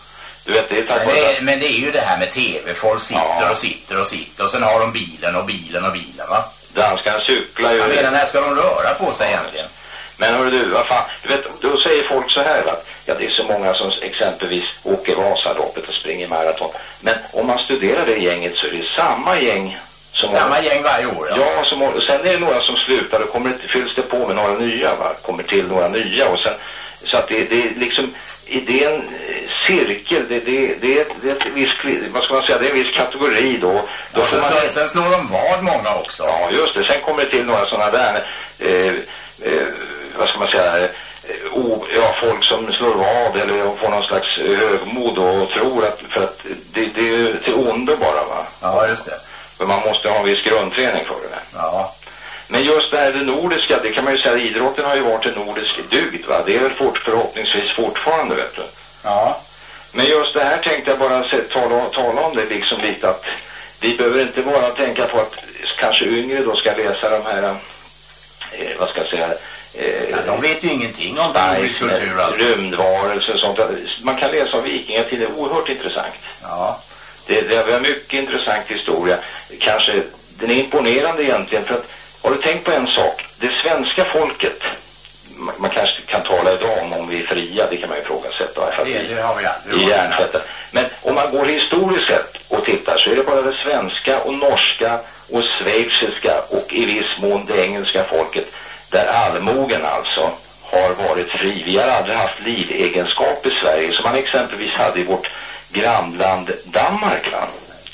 Du vet, det är tack Men det, är, men det är ju det här med tv. Folk sitter Ja. och sitter och sitter och sen har de bilen och bilen och bilen va? Danskarna cyklar ju... Jag menar, när ska de röra på sig egentligen? Men hörru du, vad fan, du vet, då säger folk så här att ja, det är så många som exempelvis åker Vasaloppet och springer maraton. Men om man studerar det gänget så är det samma gäng som... Samma gäng varje år ja. Ja, som, och sen är det några som slutar och kommer, fylls det på med några nya va? Kommer till några nya och sen... Så att det, det är liksom... Det är en eh, cirkel, det, det, det, är, det är ett viss, vad ska man säga, det är en viss kategori då. Då får sen, man... sen slår de vad många också. Ja, just det. Sen kommer det till några sådana där, eh, eh, vad ska man säga, eh, o, ja, folk som slår vad eller får någon slags högmod och tror att, för att det, det är till ondo bara va. Ja, just det. För man måste ha en viss grundträning för det. Ja. Men just det här det nordiska, det kan man ju säga, idrotten har ju varit en nordisk dygd va. Det är väl fort, förhoppningsvis fortfarande vet du. Ja. Men just det här tänkte jag bara se, tala, tala om det liksom lite att vi behöver inte bara tänka på att kanske yngre då ska läsa de här, eh, vad ska jag säga, eh, ja. De vet ju ingenting om kultur alltså. rymdvarelser och sånt. Man kan läsa om vikingatiden, det är oerhört intressant. Ja. Det, det är mycket intressant historia. Kanske, den är imponerande egentligen för att, har du tänkt på en sak? Det svenska folket, man, man kanske kan tala idag om om vi är fria, det kan man ju ifrågasätta. Att Det, det har vi aldrig i hjärntvätten. Men om man går historiskt sett och tittar så är det bara det svenska och norska och schweiziska och i viss mån det engelska folket där allmogen alltså har varit fri. Vi har aldrig haft livegenskap i Sverige som man exempelvis hade i vårt grannland Danmark. Va?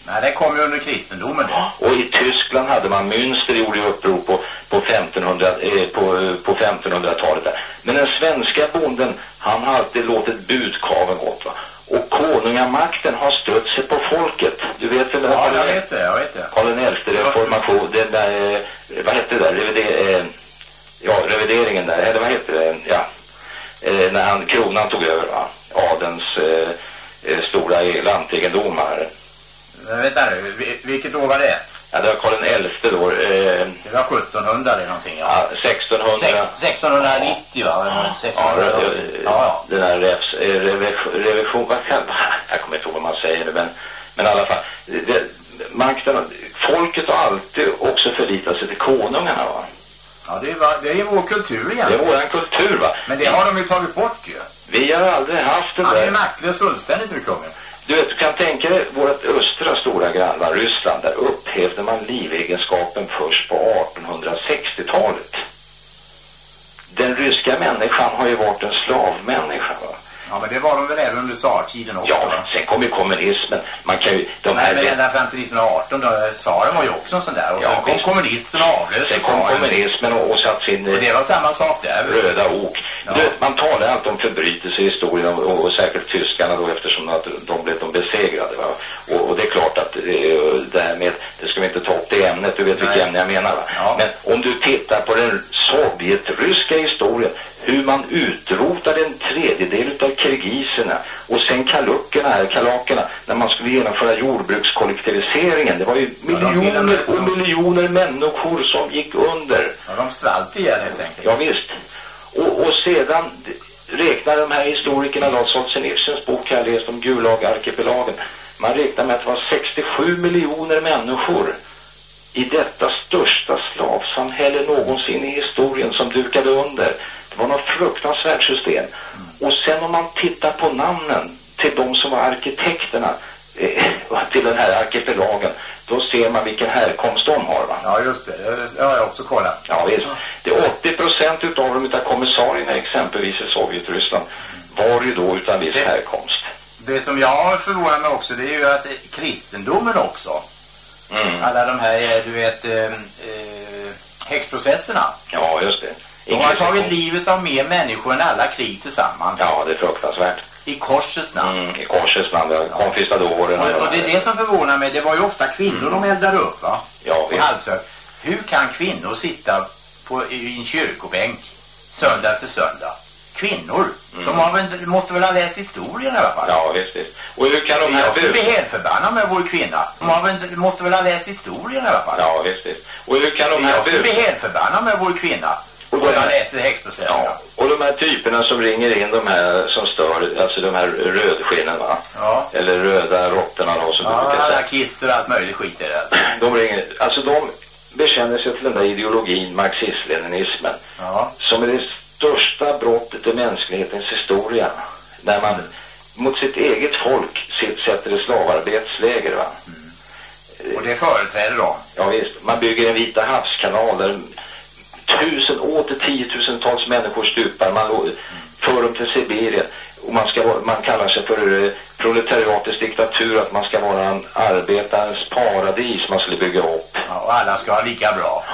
Nej, det kom ju under kristendomen. Och i Tyskland hade man Münster gjorde ju uppror på, på 1500, eh, på, eh, på 1500-talet. Men den svenska bonden, han har alltid låtit budkaven gått va. Och konungamakten har stött sig på folket. Du vet väl Ja, jag vet det, jag vet det. Karl XI reformation, den där, eh, vad hette det där, Revider, eh, ja, revideringen där, eller vad hette det, ja, eh, när han, kronan tog över va, adens eh, eh, stora lantegendomar. Men vänta nu, vi- vilket år var det? Ja, det var Karl XI då, eh, Det var 1700 eller någonting, ja. ja, 1600, Sex- 1690 va? Eller ja, 1680. re- Ja, ja. den här revs, eh, revision, revision, vad kan, jag kommer inte ihåg vad man säger nu, men, men i alla fall, det, makten, folket har alltid också förlitat sig till konungarna va. Ja, det är, va- det är vår kultur Det är egentligen. våran kultur va. Men det har de ju tagit bort ju. Vi har aldrig haft det Han är där. maktlös fullständigt nu, kungen. Du vet, du kan tänka dig vårt östra stora grannland Ryssland. Där upphävde man livegenskapen först på 1860-talet. Den ryska människan har ju varit en slavmänniska men det var de väl även under tsartiden också? Ja, sen kom ju kommunismen. Man kan ju... De Nej, här men ända fram till 1918 då tsaren var ju också en sån där. Och Ja, sen kom visst. kommunisterna och avlöste Sen kom kommunismen och, och satt sin... Och det var samma sak där. röda ok. Ja. Du man talar alltid om förbrytelser i historien och, och säkert tyskarna då eftersom att de blev de besegrade. Va? Och, och det är klart att eh, det här med, det ska vi inte ta upp det ämnet, du vet vilket Nej. ämne jag menar va? Ja. Men om du tittar på den sovjetryska historien, hur man utrotade en tredjedel av kirgiserna och sen kaluckerna här, kalakerna, när man skulle genomföra jordbrukskollektiviseringen. Det var ju miljoner och miljoner människor som gick under. Ja, de svalt igen helt enkelt. Ja visst. Och, och sedan räknar de här historikerna då, Solzhenitsyns bok här, läst om Gulag-arkipelagen. Man räknar med att det var 67 miljoner människor i detta största slavsamhälle någonsin i historien som dukade under. Det var något fruktansvärt system. Och sen om man tittar på namnen till de som var arkitekterna eh, till den här arkipelagen, då ser man vilken härkomst de har va? Ja, just det. Det har jag också kollat. Ja visst. Det är 80 procent utav dem utav kommissarierna exempelvis i Sovjetryssland var ju då utan viss härkomst. Det som jag har förvånat mig också det är ju att kristendomen också. Mm. Alla de här, eh, du vet, eh, eh, häxprocesserna. Ja, just det. De har tagit livet av mer människor än alla krig tillsammans. Ja, det är fruktansvärt. I korsets namn. Mm, I korsets namn, konfistadorerna. Och, och det är det som förvånar mig. Det var ju ofta kvinnor de eldade upp va? Ja, visst. halsög. Hur kan kvinnor sitta på, i en kyrkobänk söndag efter söndag? Kvinnor. De har väl, måste väl ha läst historien i alla fall? Ja, visst, visst. Och hur kan de här Jag skulle bli helt förbannad om jag vore kvinna. De har väl måste väl ha läst historien i alla fall? Ja, visst, visst. Och hur kan de här Jag skulle bli helt förbannad om jag vore kvinna. Och de här- läste häxprocessen. Ja, och de här typerna som ringer in, de här som stör, alltså de här rödskinnen va? Ja. Eller röda råttorna då som Ja, brukar säga. anarkister och allt möjligt skit i det. Alltså. De ringer, alltså de bekänner sig till den där ideologin, marxism-leninismen, Ja. som är det största brottet i mänsklighetens historia. När man mot sitt eget folk sitt- sätter i slavarbetsläger va. Och det företräder de. Ja visst, man bygger en vita havskanal där tusen, åter tiotusentals människor stupar. Man för dem till Sibirien. Och man, ska, man kallar sig för eh, proletariatets diktatur, att man ska vara en arbetarens paradis man skulle bygga upp. Ja, och alla ska ha lika bra.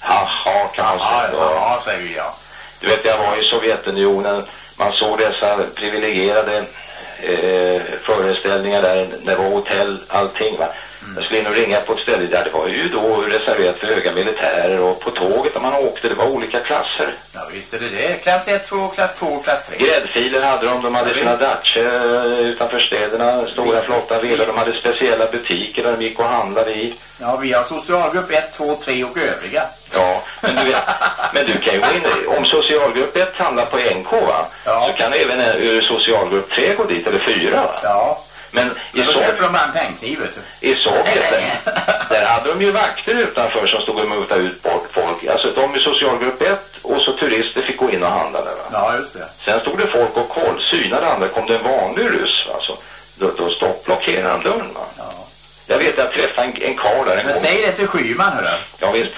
Haha, kan man Ja, säga. ja, säger jag. Du vet, jag var i Sovjetunionen. Man såg dessa privilegierade eh, föreställningar där. Det var hotell, allting va. Jag skulle in och ringa på ett ställe där det var ju då reserverat för höga militärer och på tåget när man åkte, det var olika klasser. Ja, visst är det det. Klass 1, 2, klass 2, klass 3. Gräddfiler hade de, de hade Ja, sina datscher eh, utanför städerna, stora flotta villor, de hade speciella butiker där de gick och handlade i. Ja, vi har socialgrupp 1, 2, 3 och övriga. Ja, men du vet, men du kan ju gå in, om socialgrupp 1 handlar på NK va, Ja. så kan även socialgrupp 3 gå dit, eller 4 va. Ja. Men i, Då Sovjet, köper de bara en pennkniv, vet du. i Sovjet, där, där hade de ju vakter utanför som stod och mutade ut bort folk. Alltså de i socialgrupp 1 och så turister fick gå in och handla där va. Ja, just det. Sen stod det folk och koll, synade andra, kom det en vanlig ryss va, så då, då stoppblockerade han dörren va. Ja. Jag vet, jag träffade en, en karl där en Men gång. säg det till Schyman, hörru. Ja visst.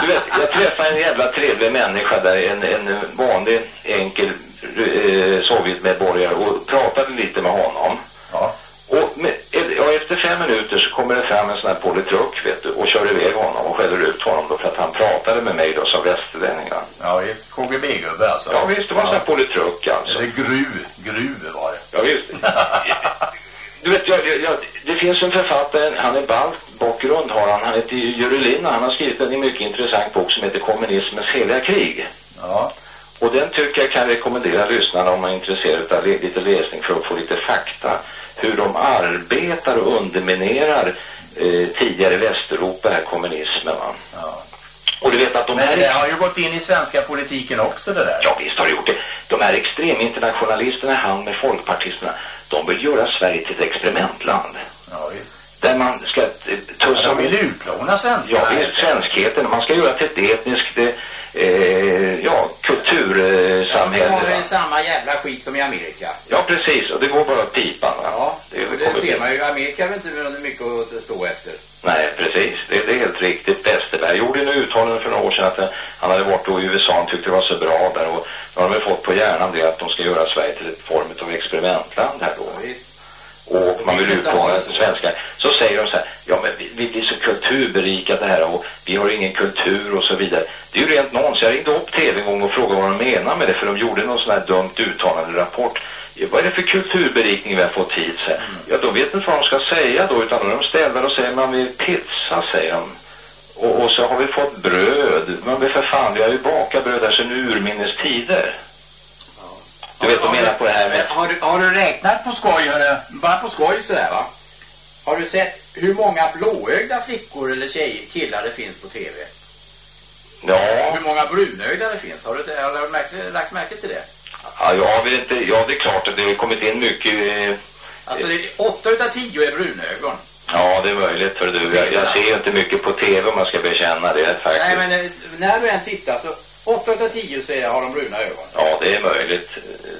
Du vet, jag träffade en jävla trevlig människa där, en, en vanlig enkel eh, Sovjetmedborgare och pratade lite med honom. Ja. Och med, ja, efter fem minuter så kommer det fram en sån här politruck vet du, och kör iväg honom och skäller ut honom då för att han pratade med mig då som västerlänning. va. Ja. KGB-gubbe alltså. Ja visst, det var en sån här politruck alltså. Eller gru. Gru var det. Ja visst. Du vet, jag, jag, jag, det finns en författare, han är balt bakgrund har han, han heter Jurij Lina, han har skrivit en mycket intressant bok som heter Kommunismens heliga krig. Ja. Och den tycker jag kan rekommendera lyssnarna om man är intresserad av lite läsning för att få lite fakta. Hur de arbetar och underminerar eh, tidigare Västeuropa, här kommunismen va. ja. Och du vet att de Men här... det har ju gått in i svenska politiken också det där. Ja visst har det gjort det. De här extreminternationalisterna, han med folkpartisterna, de vill göra Sverige till ett experimentland. Ja, visst. Där man ska eh, Ja, tussa de vill utplåna svenskarna. Ja, visst, svenskheten. Man ska göra till ett etniskt, eh, ja, kultursamhälle. De har va? ju samma jävla skit som i Amerika. Ja, precis. Och det går bara åt pipan. Va? Ja, Och det ser man ju, Amerika har inte mycket att stå efter. Nej, precis. Det, det är helt riktigt. Westerberg gjorde en uttalande för några år sedan att eh, han hade varit då i USA och tyckte det var så bra där. Och nu har de fått på hjärnan det att de ska göra Sverige till ett form av experimentland här då. Ja, och man vill utplåna svenskar. Så säger de så här, ja men vi, vi blir så kulturberikade här och vi har ingen kultur och så vidare. Det är ju rent nonsens. Jag ringde upp tv en gång och frågade vad de menar med det för de gjorde någon sån här dumt uttalande rapport. Vad är det för kulturberikning vi har fått hit? Så här. Ja, de vet inte vad de ska säga då utan de ställer och säger man vill pizza, säger de. Och, och så har vi fått bröd. Men för fan, vi har ju bakat bröd där sedan urminnes tider. Du vet, de menar på det här med... Har du, har du räknat på skoj, hörru? bara på skoj sådär va? Har du sett hur många blåögda flickor eller tjejer, killar det finns på tv? Ja. Hur många brunögda det finns? Har du, har du märkt, lagt märke till det? Ja, jag vill inte... Ja, det är klart att det har kommit in mycket... Eh, alltså, det är, åtta utav tio är brunögon. Ja, det är möjligt för du. Jag, jag ser ju inte mycket på tv om man ska bekänna det faktiskt. Nej, men eh, när du än tittar så åtta utav tio säger har de bruna ögon. Ja, det är möjligt.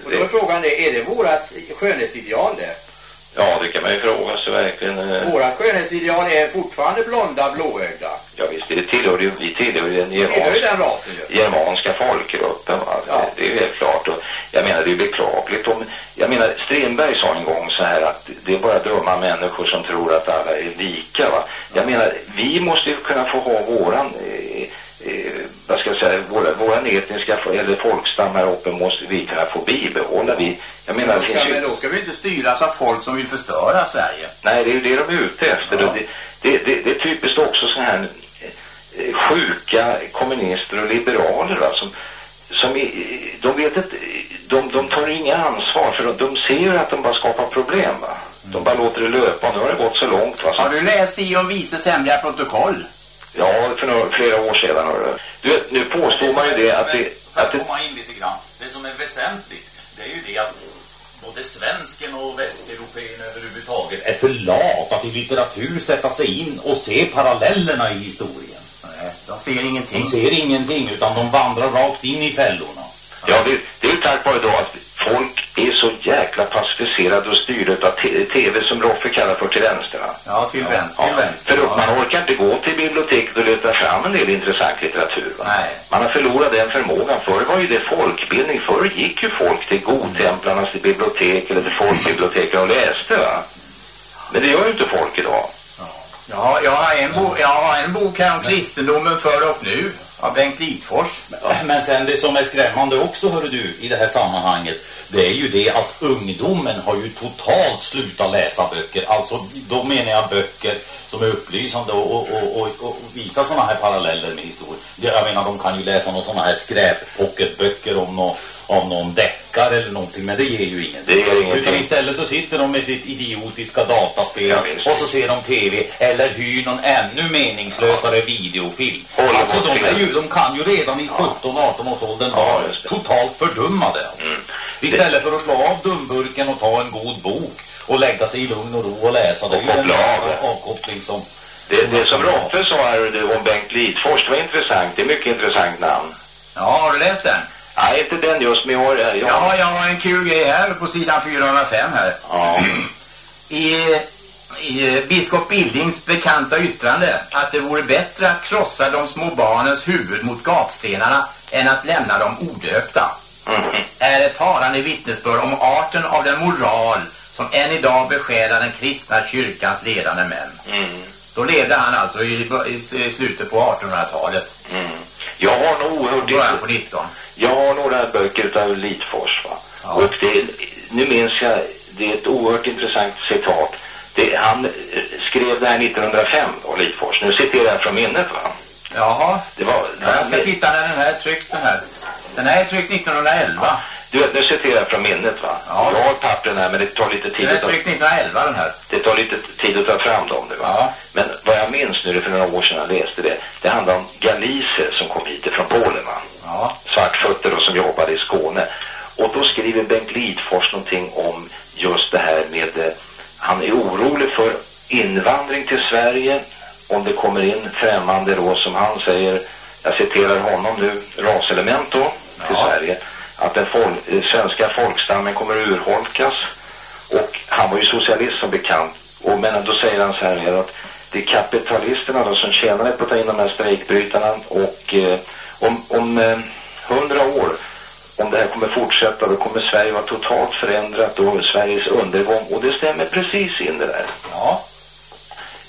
Och då är frågan det, är det vårat skönhetsideal det? Ja, det kan man ju fråga sig verkligen. eh. Vårat skönhetsideal är fortfarande blonda, blåögda. Ja visst, det tillhör ju, vi tillhör ju den tillhör ju den rasen ju. germanska folkgruppen. Ja. Det, det är ju helt klart. Och jag menar, det är beklagligt om... Jag menar, Strindberg sa en gång så här att det är bara dumma människor som tror att alla är lika. Va? Jag menar, vi måste ju kunna få ha våran... Eh, eh, vad ska jag säga, våra, våran etniska eller folkstam här uppe måste vi kunna få bibehålla. Vi, jag menar, det Då ska, ju... men då ska vi inte styras av folk som vill förstöra Sverige. Nej, det är ju det de är ute efter. Ja. Det, det, det, det är typiskt också så här eh, sjuka kommunister och liberaler va, som, som i- de vet inte, de, de tar inga ansvar för de, de ser ju att de bara skapar problem va. De bara låter det löpa. Nu har det gått så långt va. Så, Har du läst i om vises hemliga protokoll? Ja, för några, flera år sedan har du. Du vet, nu påstår man ju det att det, För att det komma in lite grann. Det som är väsentligt, det är ju det att både svensken och västeuropén överhuvudtaget är för lat att i litteratur sätta sig in och se parallellerna i historien. Nej, de ser ingenting. De ser ingenting utan de vandrar rakt in i fällorna. Ja, det, det är ju tack vare då att folk är så jäkla pacificerade och styrda av tv som Roffe kallar för till vänster. Ja, till vänster. Ja, Till vänster. för man orkar inte gå till biblioteket och leta fram en del intressant litteratur. Va? Nej. Man har förlorat den förmågan. Förr var ju det folkbildning. Förr gick ju folk till godtemplarnas bibliotek eller till folkbiblioteken och läste. Va? Men det gör ju inte folk idag. Ja, jag har en, bo jag har en bok här om kristendomen förr och nu Ja, Bengt Lidfors. Men sen det som är skrämmande också, hör du, i det här sammanhanget, det är ju det att ungdomen har ju totalt slutat läsa böcker. Alltså, då menar jag böcker som är upplysande och, och, och, och, visar sådana här paralleller med historien. Jag menar, de kan ju läsa några sådana här skräppocketböcker om någon, om någon deckare eller någonting, men det ger ju ingenting. Det ger ingenting. Utan istället så sitter de med sitt idiotiska dataspel Ja, och så ser de tv eller hyr någon ännu meningslösare videofilm. Håller Alltså de, är ju, de kan ju redan i 17-18 års åldern Ja, vara totalt fördummade. Alltså. Mm. Istället för att slå av dumburken och ta en god bok och lägga sig i lugn och ro och läsa. Det är ju en avkoppling som... Det, det som Roffe sa här om Bengt Lidfors, det var intressant. Det är mycket intressant namn. Ja, har du läst den? Nej, inte den just, men jag har... Jag, Ja, jag har en kul grej här på sidan 405 här. ja. I, i biskop Billings bekanta yttrande att det vore bättre att krossa de små barnens huvud mot gatstenarna än att lämna dem odöpta. Mm. Är ett talande vittnesbörd om arten av den moral som än idag besjälar den kristna kyrkans ledande män. Mm. Då levde han alltså i, i, i slutet på 1800-talet. Mm. Jag har nog oerhört... Början på 19. Jag har några böcker av Lidfors va? Ja. Och det, nu minns jag, det är ett oerhört intressant citat. Det, han eh, skrev det här 1905 då, Lidfors. Nu citerar jag från minnet va? Jaha, Det var... ja, jag ska titta när den här är tryckt den här. Den här är tryckt 1911. Du vet, nu citerar jag från minnet va? Ja. Jag har pappren här men det tar lite tid Den är tryckt 1911 den här. det tar lite tid att ta fram dem nu va? Ja. Men vad jag minns nu, det för några år sedan jag läste det. Det handlar om galiser som kom hit från Polen va? svartfötter då, som jobbade i Skåne. Och då skriver Bengt Lidfors någonting om just det här med, eh, han är orolig för invandring till Sverige om det kommer in främmande då som han säger, jag citerar honom nu, raselement då ja. till Sverige, att den folk, eh, svenska folkstammen kommer urholkas och han var ju socialist som bekant och men då säger han så här att det är kapitalisterna då som tjänar på att ta in de här strejkbrytarna och eh, om, om eh, 100 år, om det här kommer fortsätta, då kommer Sverige vara totalt förändrat och Sveriges undergång. Och det stämmer precis in det där. Ja.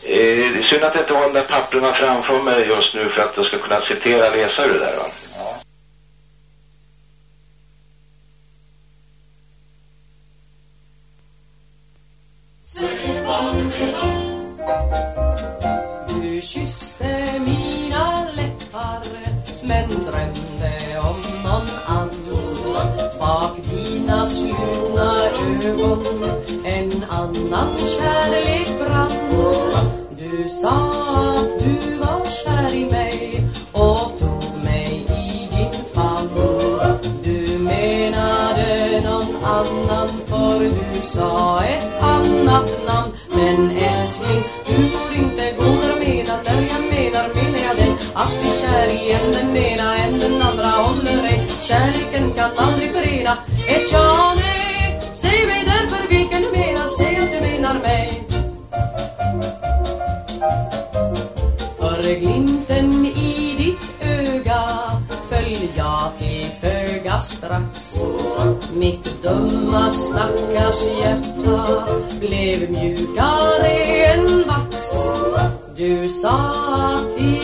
Eh, synd att jag inte har de där papperna framför mig just nu för att jag ska kunna citera och läsa det där. Va? Du kysste min bak dina slutna ögon en annan kärlek brann. Du sa att du var kär i mig ömma stackars hjärta blev mjukare än vax. Du sa att i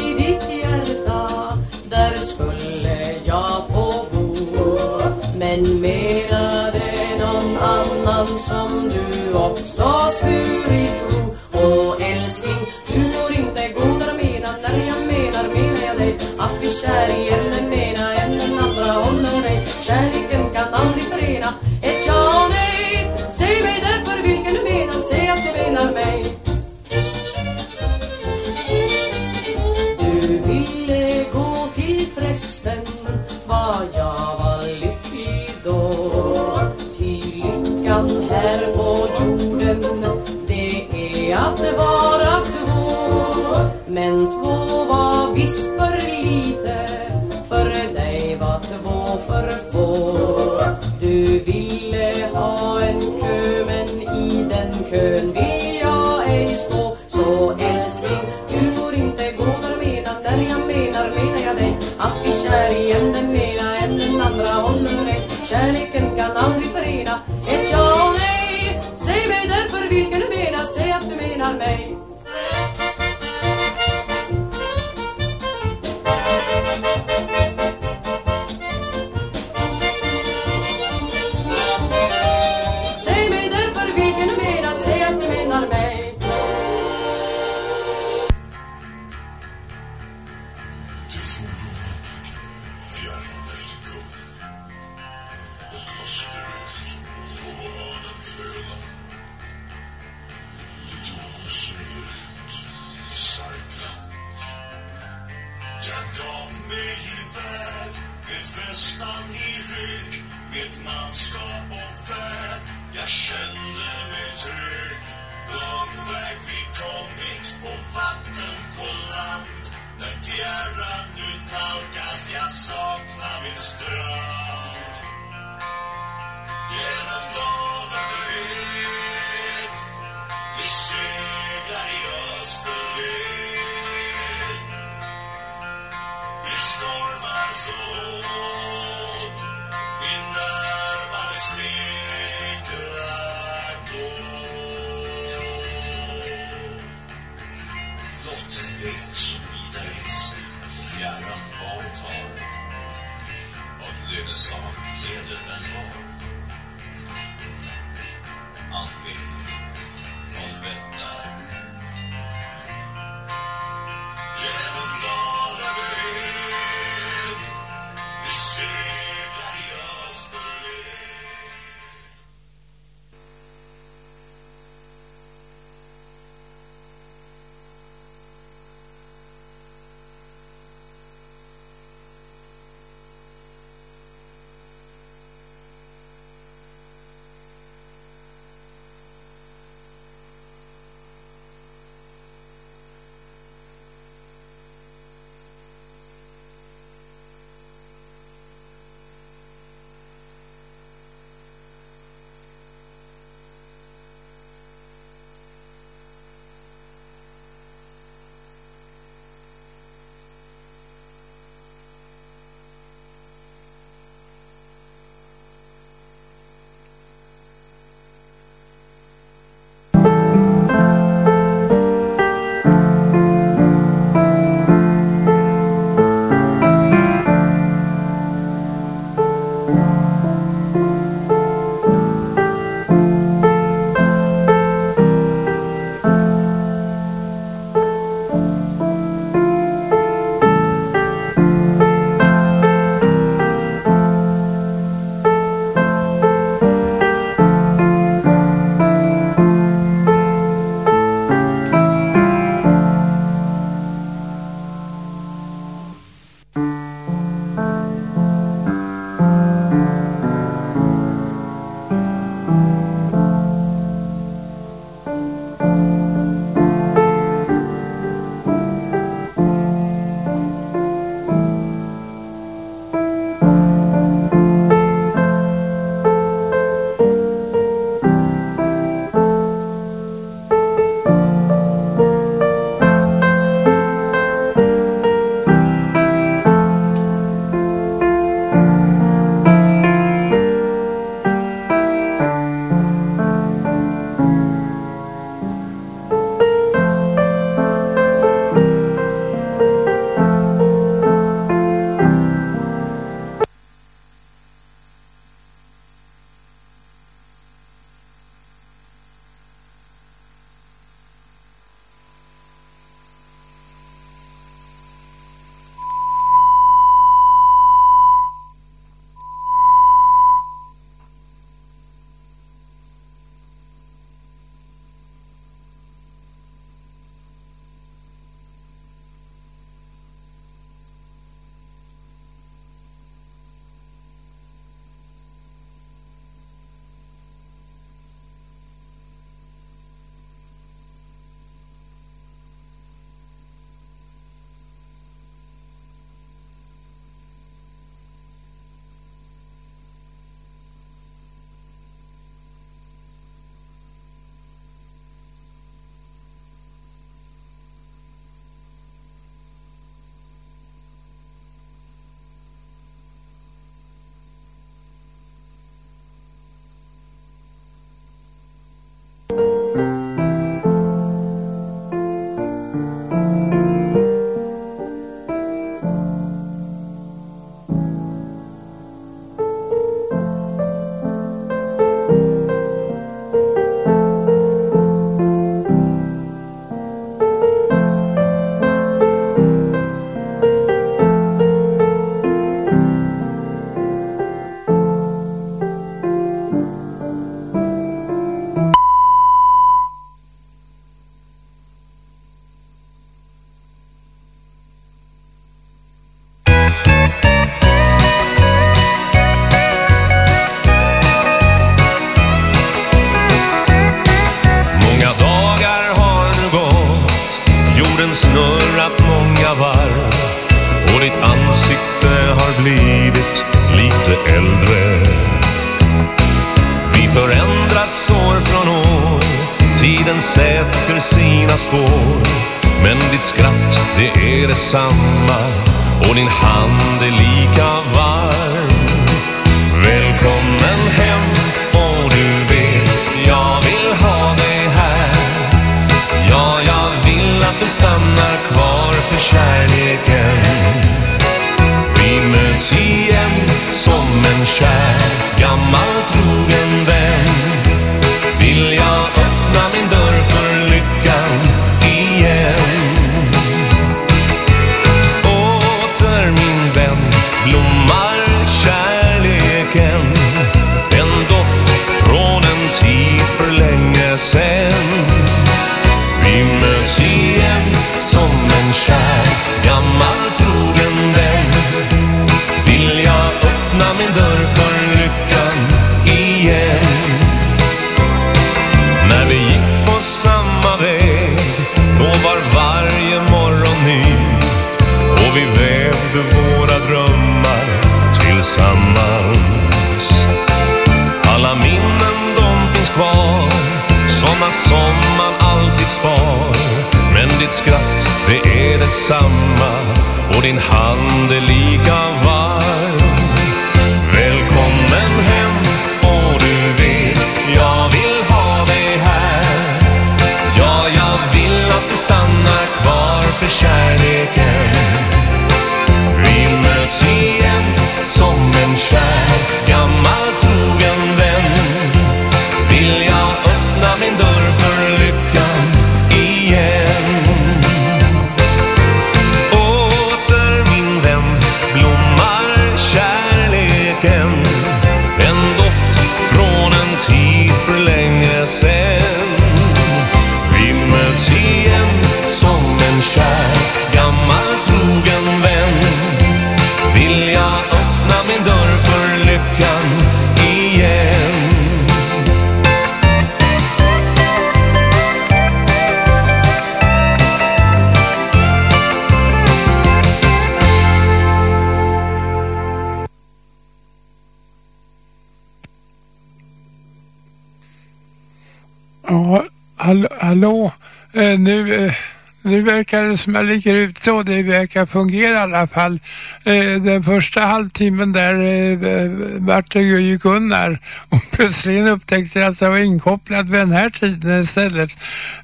verkar det jag ligger ute och det verkar fungera i alla fall. Eh, den första halvtimmen där eh, vart det ju Gunnar och plötsligt upptäckte jag att jag var inkopplad vid den här tiden istället.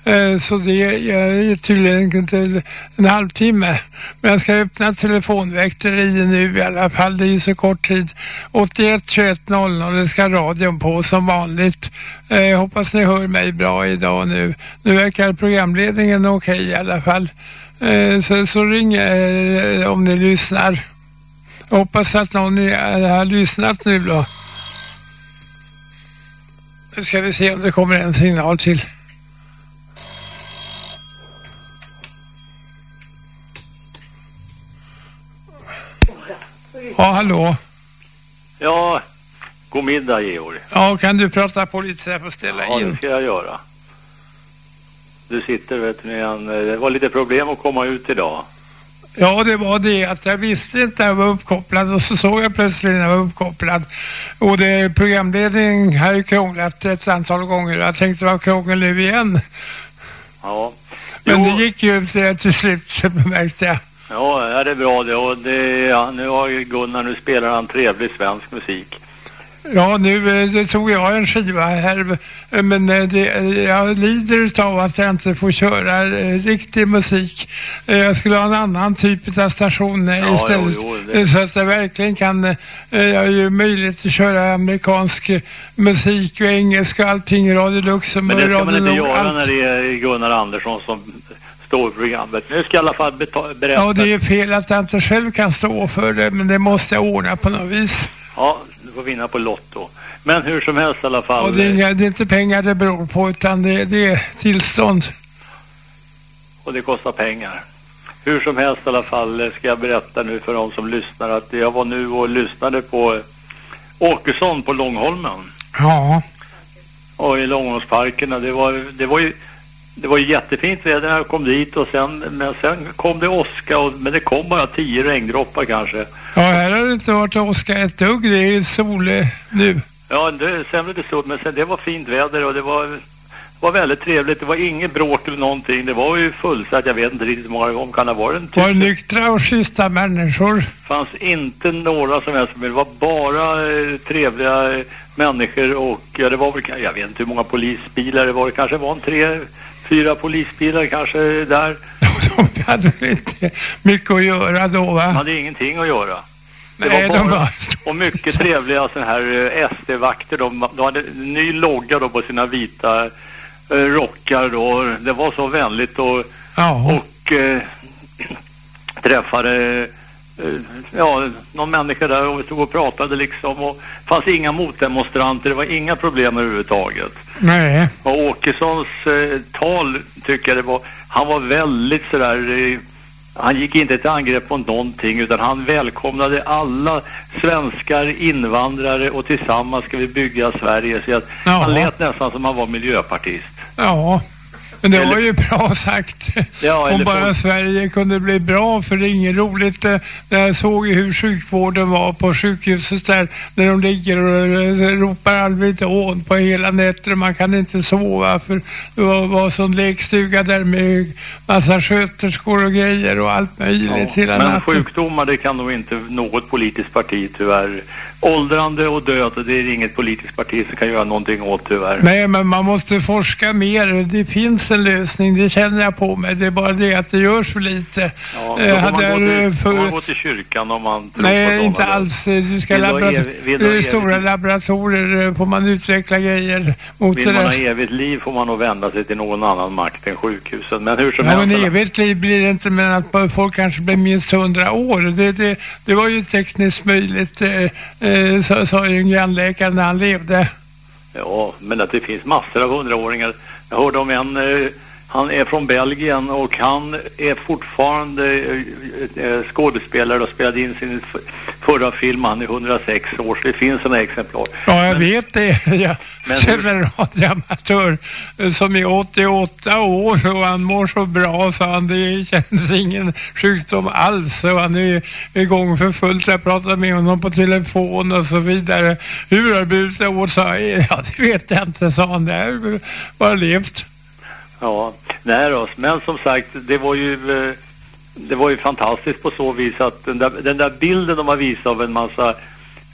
Eh, så det är tydligen till en halvtimme. Men jag ska öppna telefonväkteriet nu i alla fall. Det är ju så kort tid. 81 21 00 det ska radion på som vanligt. Eh, Jag hoppas ni hör mig bra idag nu. Nu verkar programledningen okej i alla fall. Eh, Så, så ring eh, om ni lyssnar. Jag hoppas att någon eh, har lyssnat nu då. Nu ska vi se om det kommer en signal till. Ja, hallå. Ja, god middag Georg. Ja, kan du prata på lite så jag får ställa Ja, in? det ska jag göra. Du sitter vet du, det var lite problem att komma ut idag. Ja, det var det att jag visste inte att jag var uppkopplad och så såg jag plötsligt när jag var uppkopplad. Och det, programledningen har ju krånglat ett antal gånger jag tänkte vad krångel nu igen. Ja, Men Jo. det gick ju till, slut märkte jag. ja ja, det är bra det. Och det ja, nu har Gunnar, nu spelar han trevlig svensk musik. Ja, nu eh, tog jag en skiva här eh, men eh, det, jag lider av att jag inte får köra riktig musik. Jag skulle ha en annan typ av station Ja, istället. jo, jo, Så att jag verkligen kan, jag har ju möjlighet att köra amerikansk musik och engelska och allting, Radio Luxemburg, Men det ska man inte Nord, göra allt. när det är Gunnar Andersson som står programmet. Nu ska jag i alla fall berätta. Ja, det är fel att jag inte själv kan stå för det, men det måste jag ordna på något vis. Ja, får vinna på Lotto. Men hur som helst i alla fall. Och det är, inga, det är inte pengar det beror på, utan det, det är tillstånd. och det kostar pengar. Hur som helst i alla fall eh, ska jag berätta nu för de som lyssnar att jag var nu och lyssnade på eh, Åkesson på Långholmen Ja. och i Långholmsparkerna. Det var, det var ju det var ju jättefint väder när jag kom dit och sen, men sen kom det åska och, men det kom bara tio regndroppar kanske. Ja, här har det inte varit åska ett dugg. Det är sol eh, nu. Ja, det, sen blev det så, men sen, det var fint väder och det var var väldigt trevligt. Det var inget bråk eller någonting. Det var ju fullsatt. Jag vet inte riktigt hur många gånger kan det ha varit. En Var tusen. nyktra och schyssta människor. fanns inte några som helst. Det var bara eh, trevliga eh, människor och ja, det var väl, jag vet inte hur många polisbilar det var. Det kanske var en tre, fyra polisbilar kanske där. De hade inte mycket att göra då De va? hade ingenting att göra. Det Nej, var de bara, var... och mycket trevliga sådana här eh, SD-vakter. De, de hade ny logga då på sina vita rockar då. Det var så vänligt och, Ja. och eh, träffade eh, ja, någon människa där och vi stod och pratade liksom och fanns inga motdemonstranter, det var inga problem överhuvudtaget. Nej. Och Åkessons eh, tal tycker jag det var, han var väldigt sådär, eh, han gick inte till angrepp på någonting utan han välkomnade alla svenskar, invandrare och tillsammans ska vi bygga Sverige. Så att Ja. han lät nästan som han var miljöpartist. Ja. Men det var ju bra sagt. Ja, Om bara så- Sverige kunde bli bra, för det är inget roligt eh, när jag såg hur sjukvården var på sjukhuset där, när de ligger och eh, ropar Alvedon på hela nätter, man kan inte sova för det var, var sån lekstuga där med massa sköterskor och grejer och allt möjligt hela Men natten. sjukdomar det kan nog inte något politiskt parti tyvärr. Åldrande och död det är inget politiskt parti som kan göra någonting åt tyvärr. Nej, men man måste forska mer. Det finns en lösning, det känner jag på mig. Det är bara det att det görs för lite. Ja, Eh, då får man, hade gå till, eh, får man för- gå till kyrkan om man tror på Nej, inte alls. Du ska ha eh, evigt- stora laboratorier eh, får man utveckla grejer mot Vill det man ha evigt liv får man nog vända sig till någon annan makt än sjukhusen. Men hur som Ja, men helst. evigt liv blir det inte, men att folk kanske blir minst hundra år. Det, det, det var ju tekniskt möjligt, eh, Eh, så sa- sa ju en grannläkare när han levde. Ja, men att det finns massor av hundraåringar. Jag hörde om en, eh, han är från Belgien och han är fortfarande eh, eh, skådespelare och spelade in sin förra film. Han är 106 år, så det finns sådana exemplar. Ja, jag vet det. Jag Men känner en radioamatör som är 88 år och han mår så bra så han det känns ingen sjukdom alls och han är igång för fullt. Jag pratar med honom på telefon och så vidare. Hur har burit åt sig? Ja, det vet jag inte, sa han. Det har bara levt. Ja, nej då. Men som sagt, det var ju eh, det var ju fantastiskt på så vis att den där, den där bilden de har visat av en massa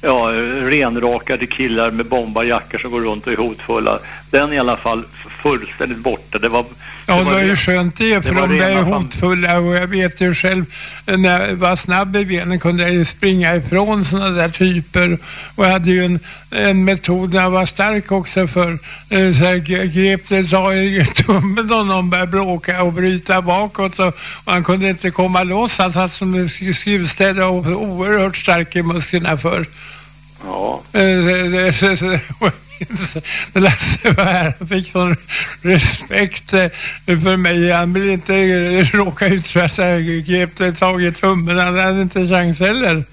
ja, renrakade killar med bombarjackor som går runt och är hotfulla, den är i alla fall fullständigt borta. Det var, Ja, det var ju skönt det, det för var de där är hotfulla och jag vet ju själv eh, när jag var snabb i benen kunde jag ju springa ifrån sådana där typer och jag hade ju en, en metod när jag var stark också för eh, så här, g- grep det, sa i tummen om någon började bråka och bryta bakåt och, och han kunde inte komma loss, han satt som en sk- skruvstäd och oerhört stark i musklerna för. Ja. Eh, det- Lasse var här och fick sån respekt eh, för mig. Han ville inte eh, råka ut för att jag grep det tag i tummen. Han hade inte chans heller.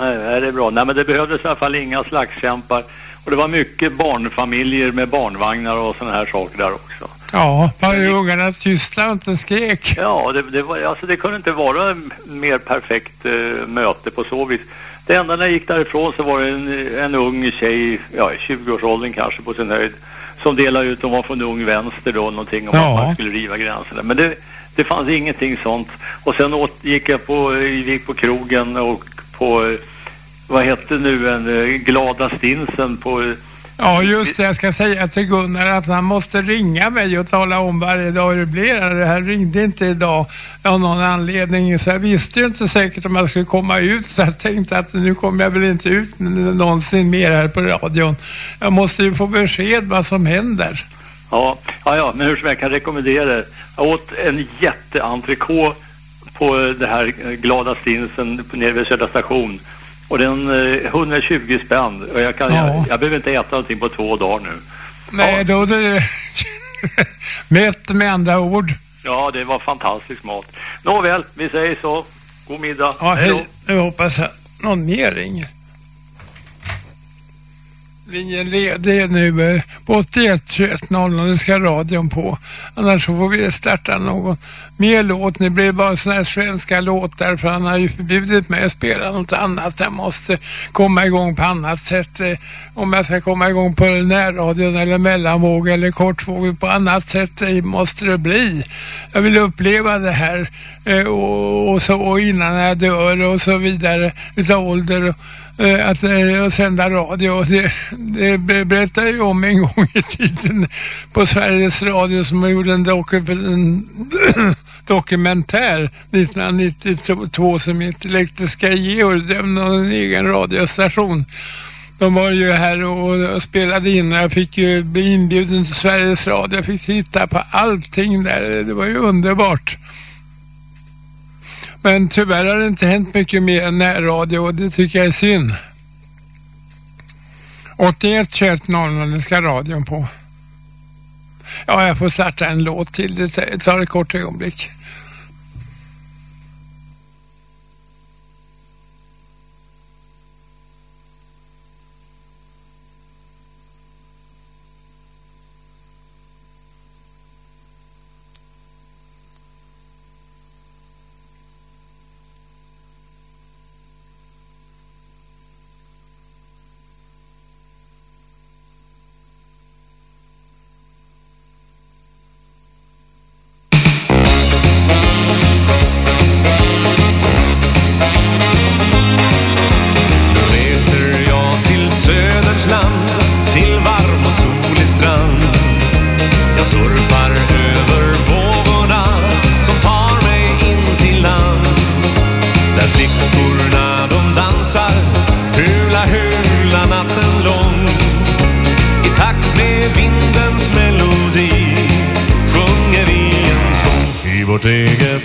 Nej, det är bra. Nej, men det behövdes i alla fall inga slagskämpar. Och det var mycket barnfamiljer med barnvagnar och sådana här saker där också. Ja, bara ungarna tysta och inte skrek. Ja, det, det, var, alltså, det kunde inte vara mer perfekt eh, möte på så vis. Det enda när jag gick därifrån så var det en, en ung tjej, ja i 20-årsåldern kanske på sin höjd, som delade ut, hon var från Ung Vänster då, någonting om Ja. att man skulle riva gränserna. Men det, det fanns ingenting sånt. Och sen åt, gick jag på, gick på krogen och på, vad hette nu, en eh, Glada Stinsen på Ja, just det. Jag ska säga till Gunnar att han måste ringa mig och tala om varje dag hur det blir. Det här ringde inte idag av någon anledning. Så jag visste ju inte säkert om jag skulle komma ut. Så jag tänkte att nu kommer jag väl inte ut någonsin mer här på radion. Jag måste ju få besked vad som händer. Ja, ja, ja, men hur som jag kan rekommendera det. Jag åt en jätteentrecôte på det här eh, Glada Stinsen nere vid Södra station. Och den eh, 120 spänn. Och jag, kan, Ja. jag, jag behöver inte äta någonting på två dagar nu. Nej, då är det mätt med andra ord. Ja, det var fantastisk mat. Nåväl, vi säger så. God middag. Ja, Hej då. Jag hoppas att någon mer ringer linjen ledig nu på 81 21 00. Nu ska radion på. Annars så får vi starta någon mer låt. Nu blir det bara såna här svenska låtar för han har ju förbjudit mig att spela något annat. Jag måste komma igång på annat sätt. eh, Om jag ska komma igång på närradion eller mellanvåg eller kortvåg på annat sätt eh, måste det bli. Jag vill uppleva det här eh, och, och så och innan jag dör och så vidare utav ålder och, Eh, att eh, sända radio. Det, det berättade jag ju om en gång i tiden på Sveriges Radio som gjorde en, doku, en dokumentär 1992 som heter Elektriska Georg, det var en egen radiostation. De var ju här och, och spelade in och jag fick ju bli inbjuden till Sveriges Radio. Jag fick titta på allting där. Det var ju underbart. Men tyvärr har det inte hänt mycket mer än närradio och det tycker jag är synd. 81 21 ska radion på. Ja, jag får starta en låt till. Det tar ett kort ögonblick. Bodega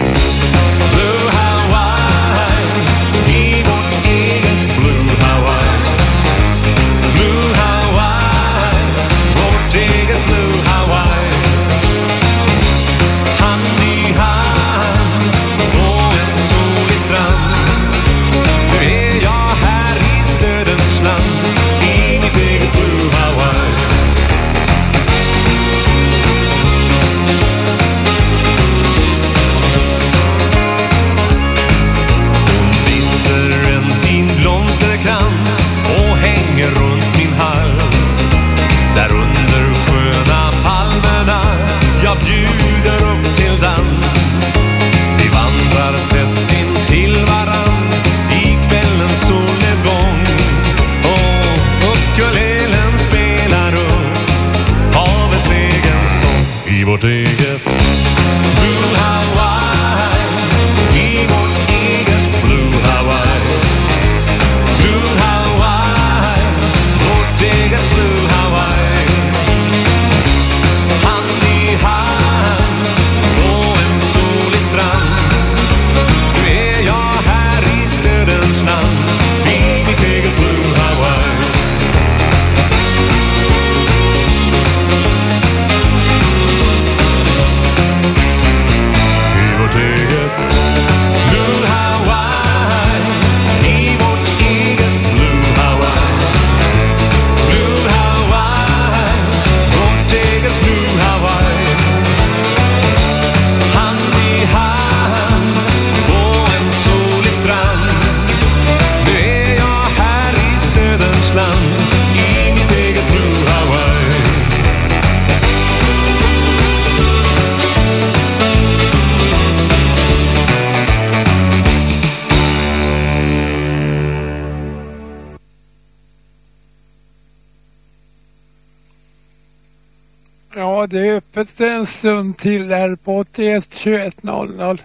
21.00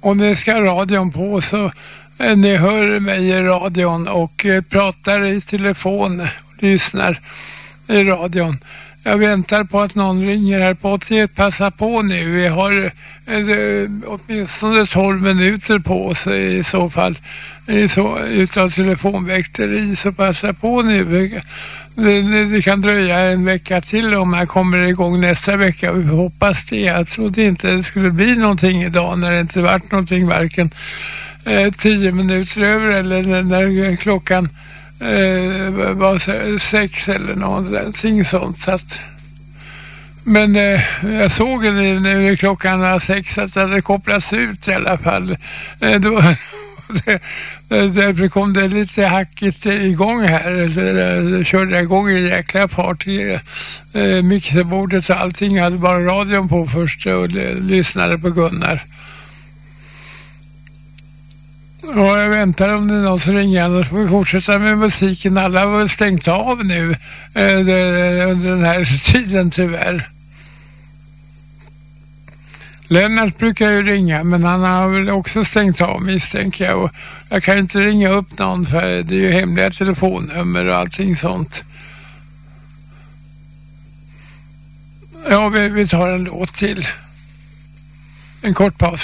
Och nu ska radion på så eh, ni hör mig i radion och eh, pratar i telefon och lyssnar i radion. Jag väntar på att någon ringer här på 81. Passa på nu. Vi har eh, åtminstone 12 minuter på oss i så fall. I så, utav telefonväkteri. Så passa på nu. Det, det, kan dröja en vecka till om jag kommer igång nästa vecka. Vi hoppas det. Jag trodde inte det skulle bli någonting idag när det inte varit någonting varken eh, tio minuter över eller när, när klockan eh, var sex eller någonting sånt. Så att, men eh, jag såg nu när klockan var sex att det hade kopplats ut i alla fall. Eh, då, det, därför kom det lite hackigt igång här. Så det eh, körde jag igång i jäkla fart. i, Eh, mixerbordet och allting. Jag hade bara radion på först och lyssnade på Gunnar. Ja, jag väntar om det är någon som ringer, annars får vi fortsätta med musiken. Alla har väl stängt av nu eh, under den här tiden tyvärr. Lennart brukar ju ringa, men han har väl också stängt av misstänker jag. Och jag kan inte ringa upp någon för det är ju hemliga telefonnummer och allting sånt. Ja, vi, vi tar en låt till. En kort paus.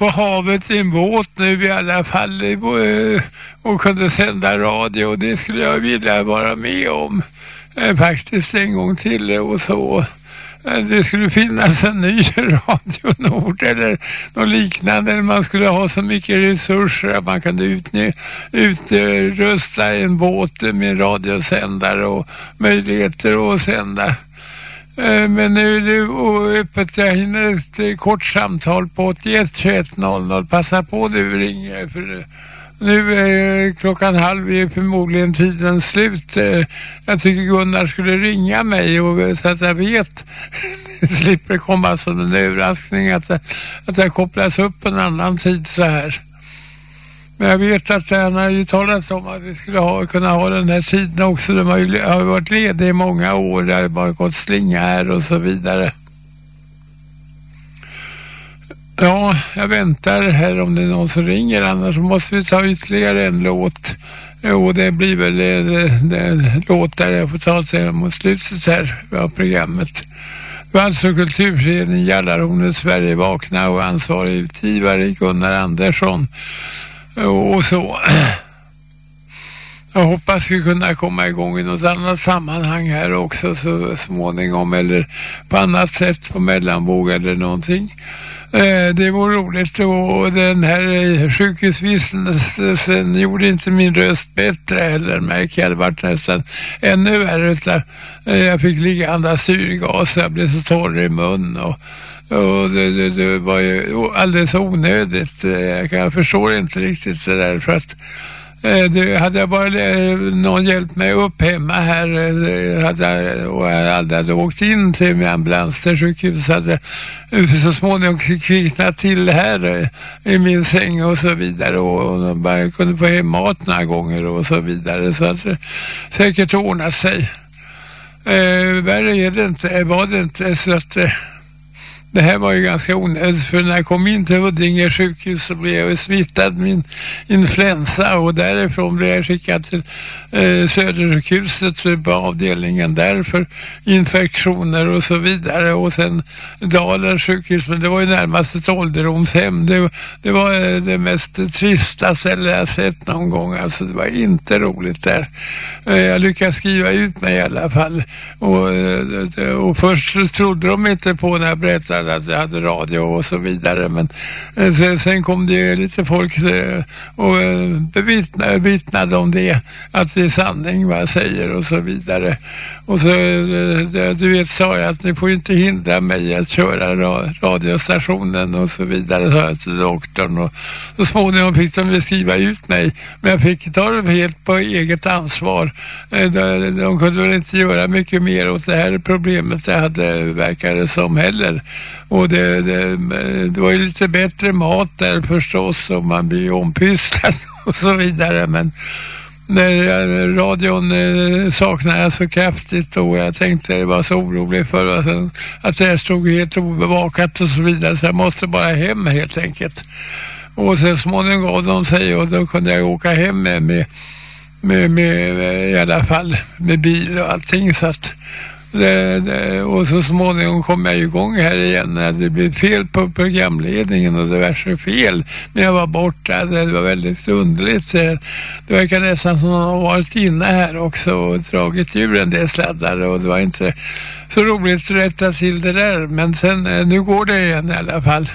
På havet i en båt nu i alla fall och kunde sända radio och det skulle jag vilja vara med om eh, faktiskt en gång till och så. Eh, det skulle finnas en ny Radio Nord eller något liknande. eller Man skulle ha så mycket resurser att man kunde utny- utrusta en båt med radiosändare och möjligheter att sända. Eh, men nu är det öppet. Jag hinner ett kort samtal på 81 21 00. Passa på du ringer för nu är klockan halv är förmodligen tiden slut. Eh, jag tycker Gunnar skulle ringa mig och eh, så att jag vet. Det slipper komma som en överraskning att, att jag kopplas upp på en annan tid så här. Men jag vet att han har ju talat om att vi skulle ha, kunna ha den här tiden också. De har ju har varit lediga i många år. Det har bara gått slinga här och så vidare. Ja, jag väntar här om det är någon som ringer. Annars måste vi ta ytterligare en låt. Jo, det blir väl eh, en låt där jag får ta sig mot slutet här av programmet. Vals alltså och kulturföreningen Jallarhornet Sverige vakna och ansvarig utgivare Gunnar Andersson och så. Jag hoppas vi kunna komma igång i något annat sammanhang här också så småningom eller på annat sätt på mellanvåg eller någonting. Eh, det var roligt och den här eh, sjukhusvistelsen gjorde inte min röst bättre heller märker jag. Det vart nästan ännu värre utan eh, jag fick ligga andas syrgas jag blev så torr i mun och, och det, det, det, var ju alldeles onödigt. Eh, jag, förstår inte riktigt det där för att eh, det hade jag bara eh, någon hjälpt mig upp hemma här hade, och jag aldrig hade åkt in till min ambulans till sjukhus hade så småningom kvicknat till här i min säng och så vidare och, och bara kunde få hem mat några gånger och så vidare så att det säkert ordna sig. Eh, värre är det inte, var det inte så att det här var ju ganska onödigt för när jag kom in till Huddinge sjukhus så blev jag smittad min influensa och därifrån blev jag skickad till eh, Södersjukhuset på avdelningen där för infektioner och så vidare och sen Dalens sjukhus men det var ju närmast ett ålderdomshem. Det, det var eh, det mest trista ställe jag sett någon gång alltså det var inte roligt där. Eh, jag lyckades skriva ut mig i alla fall och, eh, och först trodde de inte på när jag berättade berättade att jag hade radio och så vidare. Men eh, sen, sen kom det ju lite folk eh, och eh, bevittnade, bevittnade om det. Att det är sanning vad jag säger och så vidare. Och så, du vet, sa jag att ni får inte hindra mig att köra radiostationen och så vidare, sa jag till doktorn. Och så småningom fick de skriva ut mig. Men jag fick ta det helt på eget ansvar. De, de kunde väl inte göra mycket mer åt det här problemet jag hade, verkade som heller. Och det, det, det var ju lite bättre mat där förstås och man blir ju ompysslad och så vidare. Men när radion eh, jag så kraftigt och jag tänkte jag var så orolig för att, att det stod helt obevakat och så vidare så jag måste bara hem helt enkelt. Och sen småningom gav de sig och då kunde jag åka hem med, med, med, med i alla fall med bil och allting så att det, det, och så småningom kom jag igång här igen när det blev fel på programledningen och det var så fel när jag var borta. Det var väldigt underligt. Det verkar nästan som att de har varit inne här också och dragit ur en del sladdar och det var inte så roligt att rätta till det där. Men sen, eh, nu går det igen i alla fall.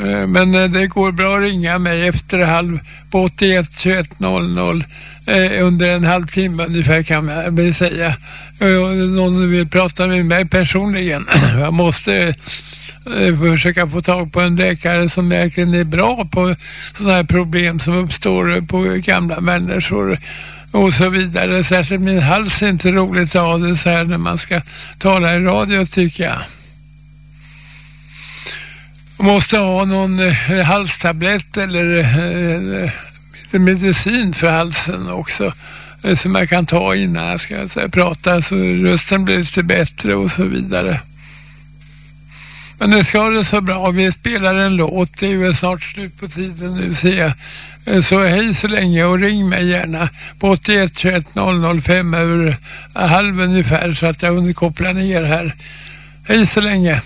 Eh, men eh, det går bra att ringa mig efter halv på 81 21 00 eh, under en halvtimme ungefär kan man väl säga. Eh, och någon vill prata med mig personligen. Jag måste eh, försöka få tag på en läkare som verkligen är bra på sådana här problem som uppstår på gamla människor och så vidare. Särskilt min hals är inte roligt att ha det så här när man ska tala i radio tycker jag. Måste ha någon eh, halstablett eller medicin för halsen också eh, som jag kan ta innan jag ska säga, prata så rösten blir lite bättre och så vidare. Men nu ska det så bra. Vi spelar en låt. Det är ju snart slut på tiden nu ser jag. Eh, så hej så länge och ring mig gärna på 81 21 005 över halv ungefär så att jag koppla ner här. Hej så länge.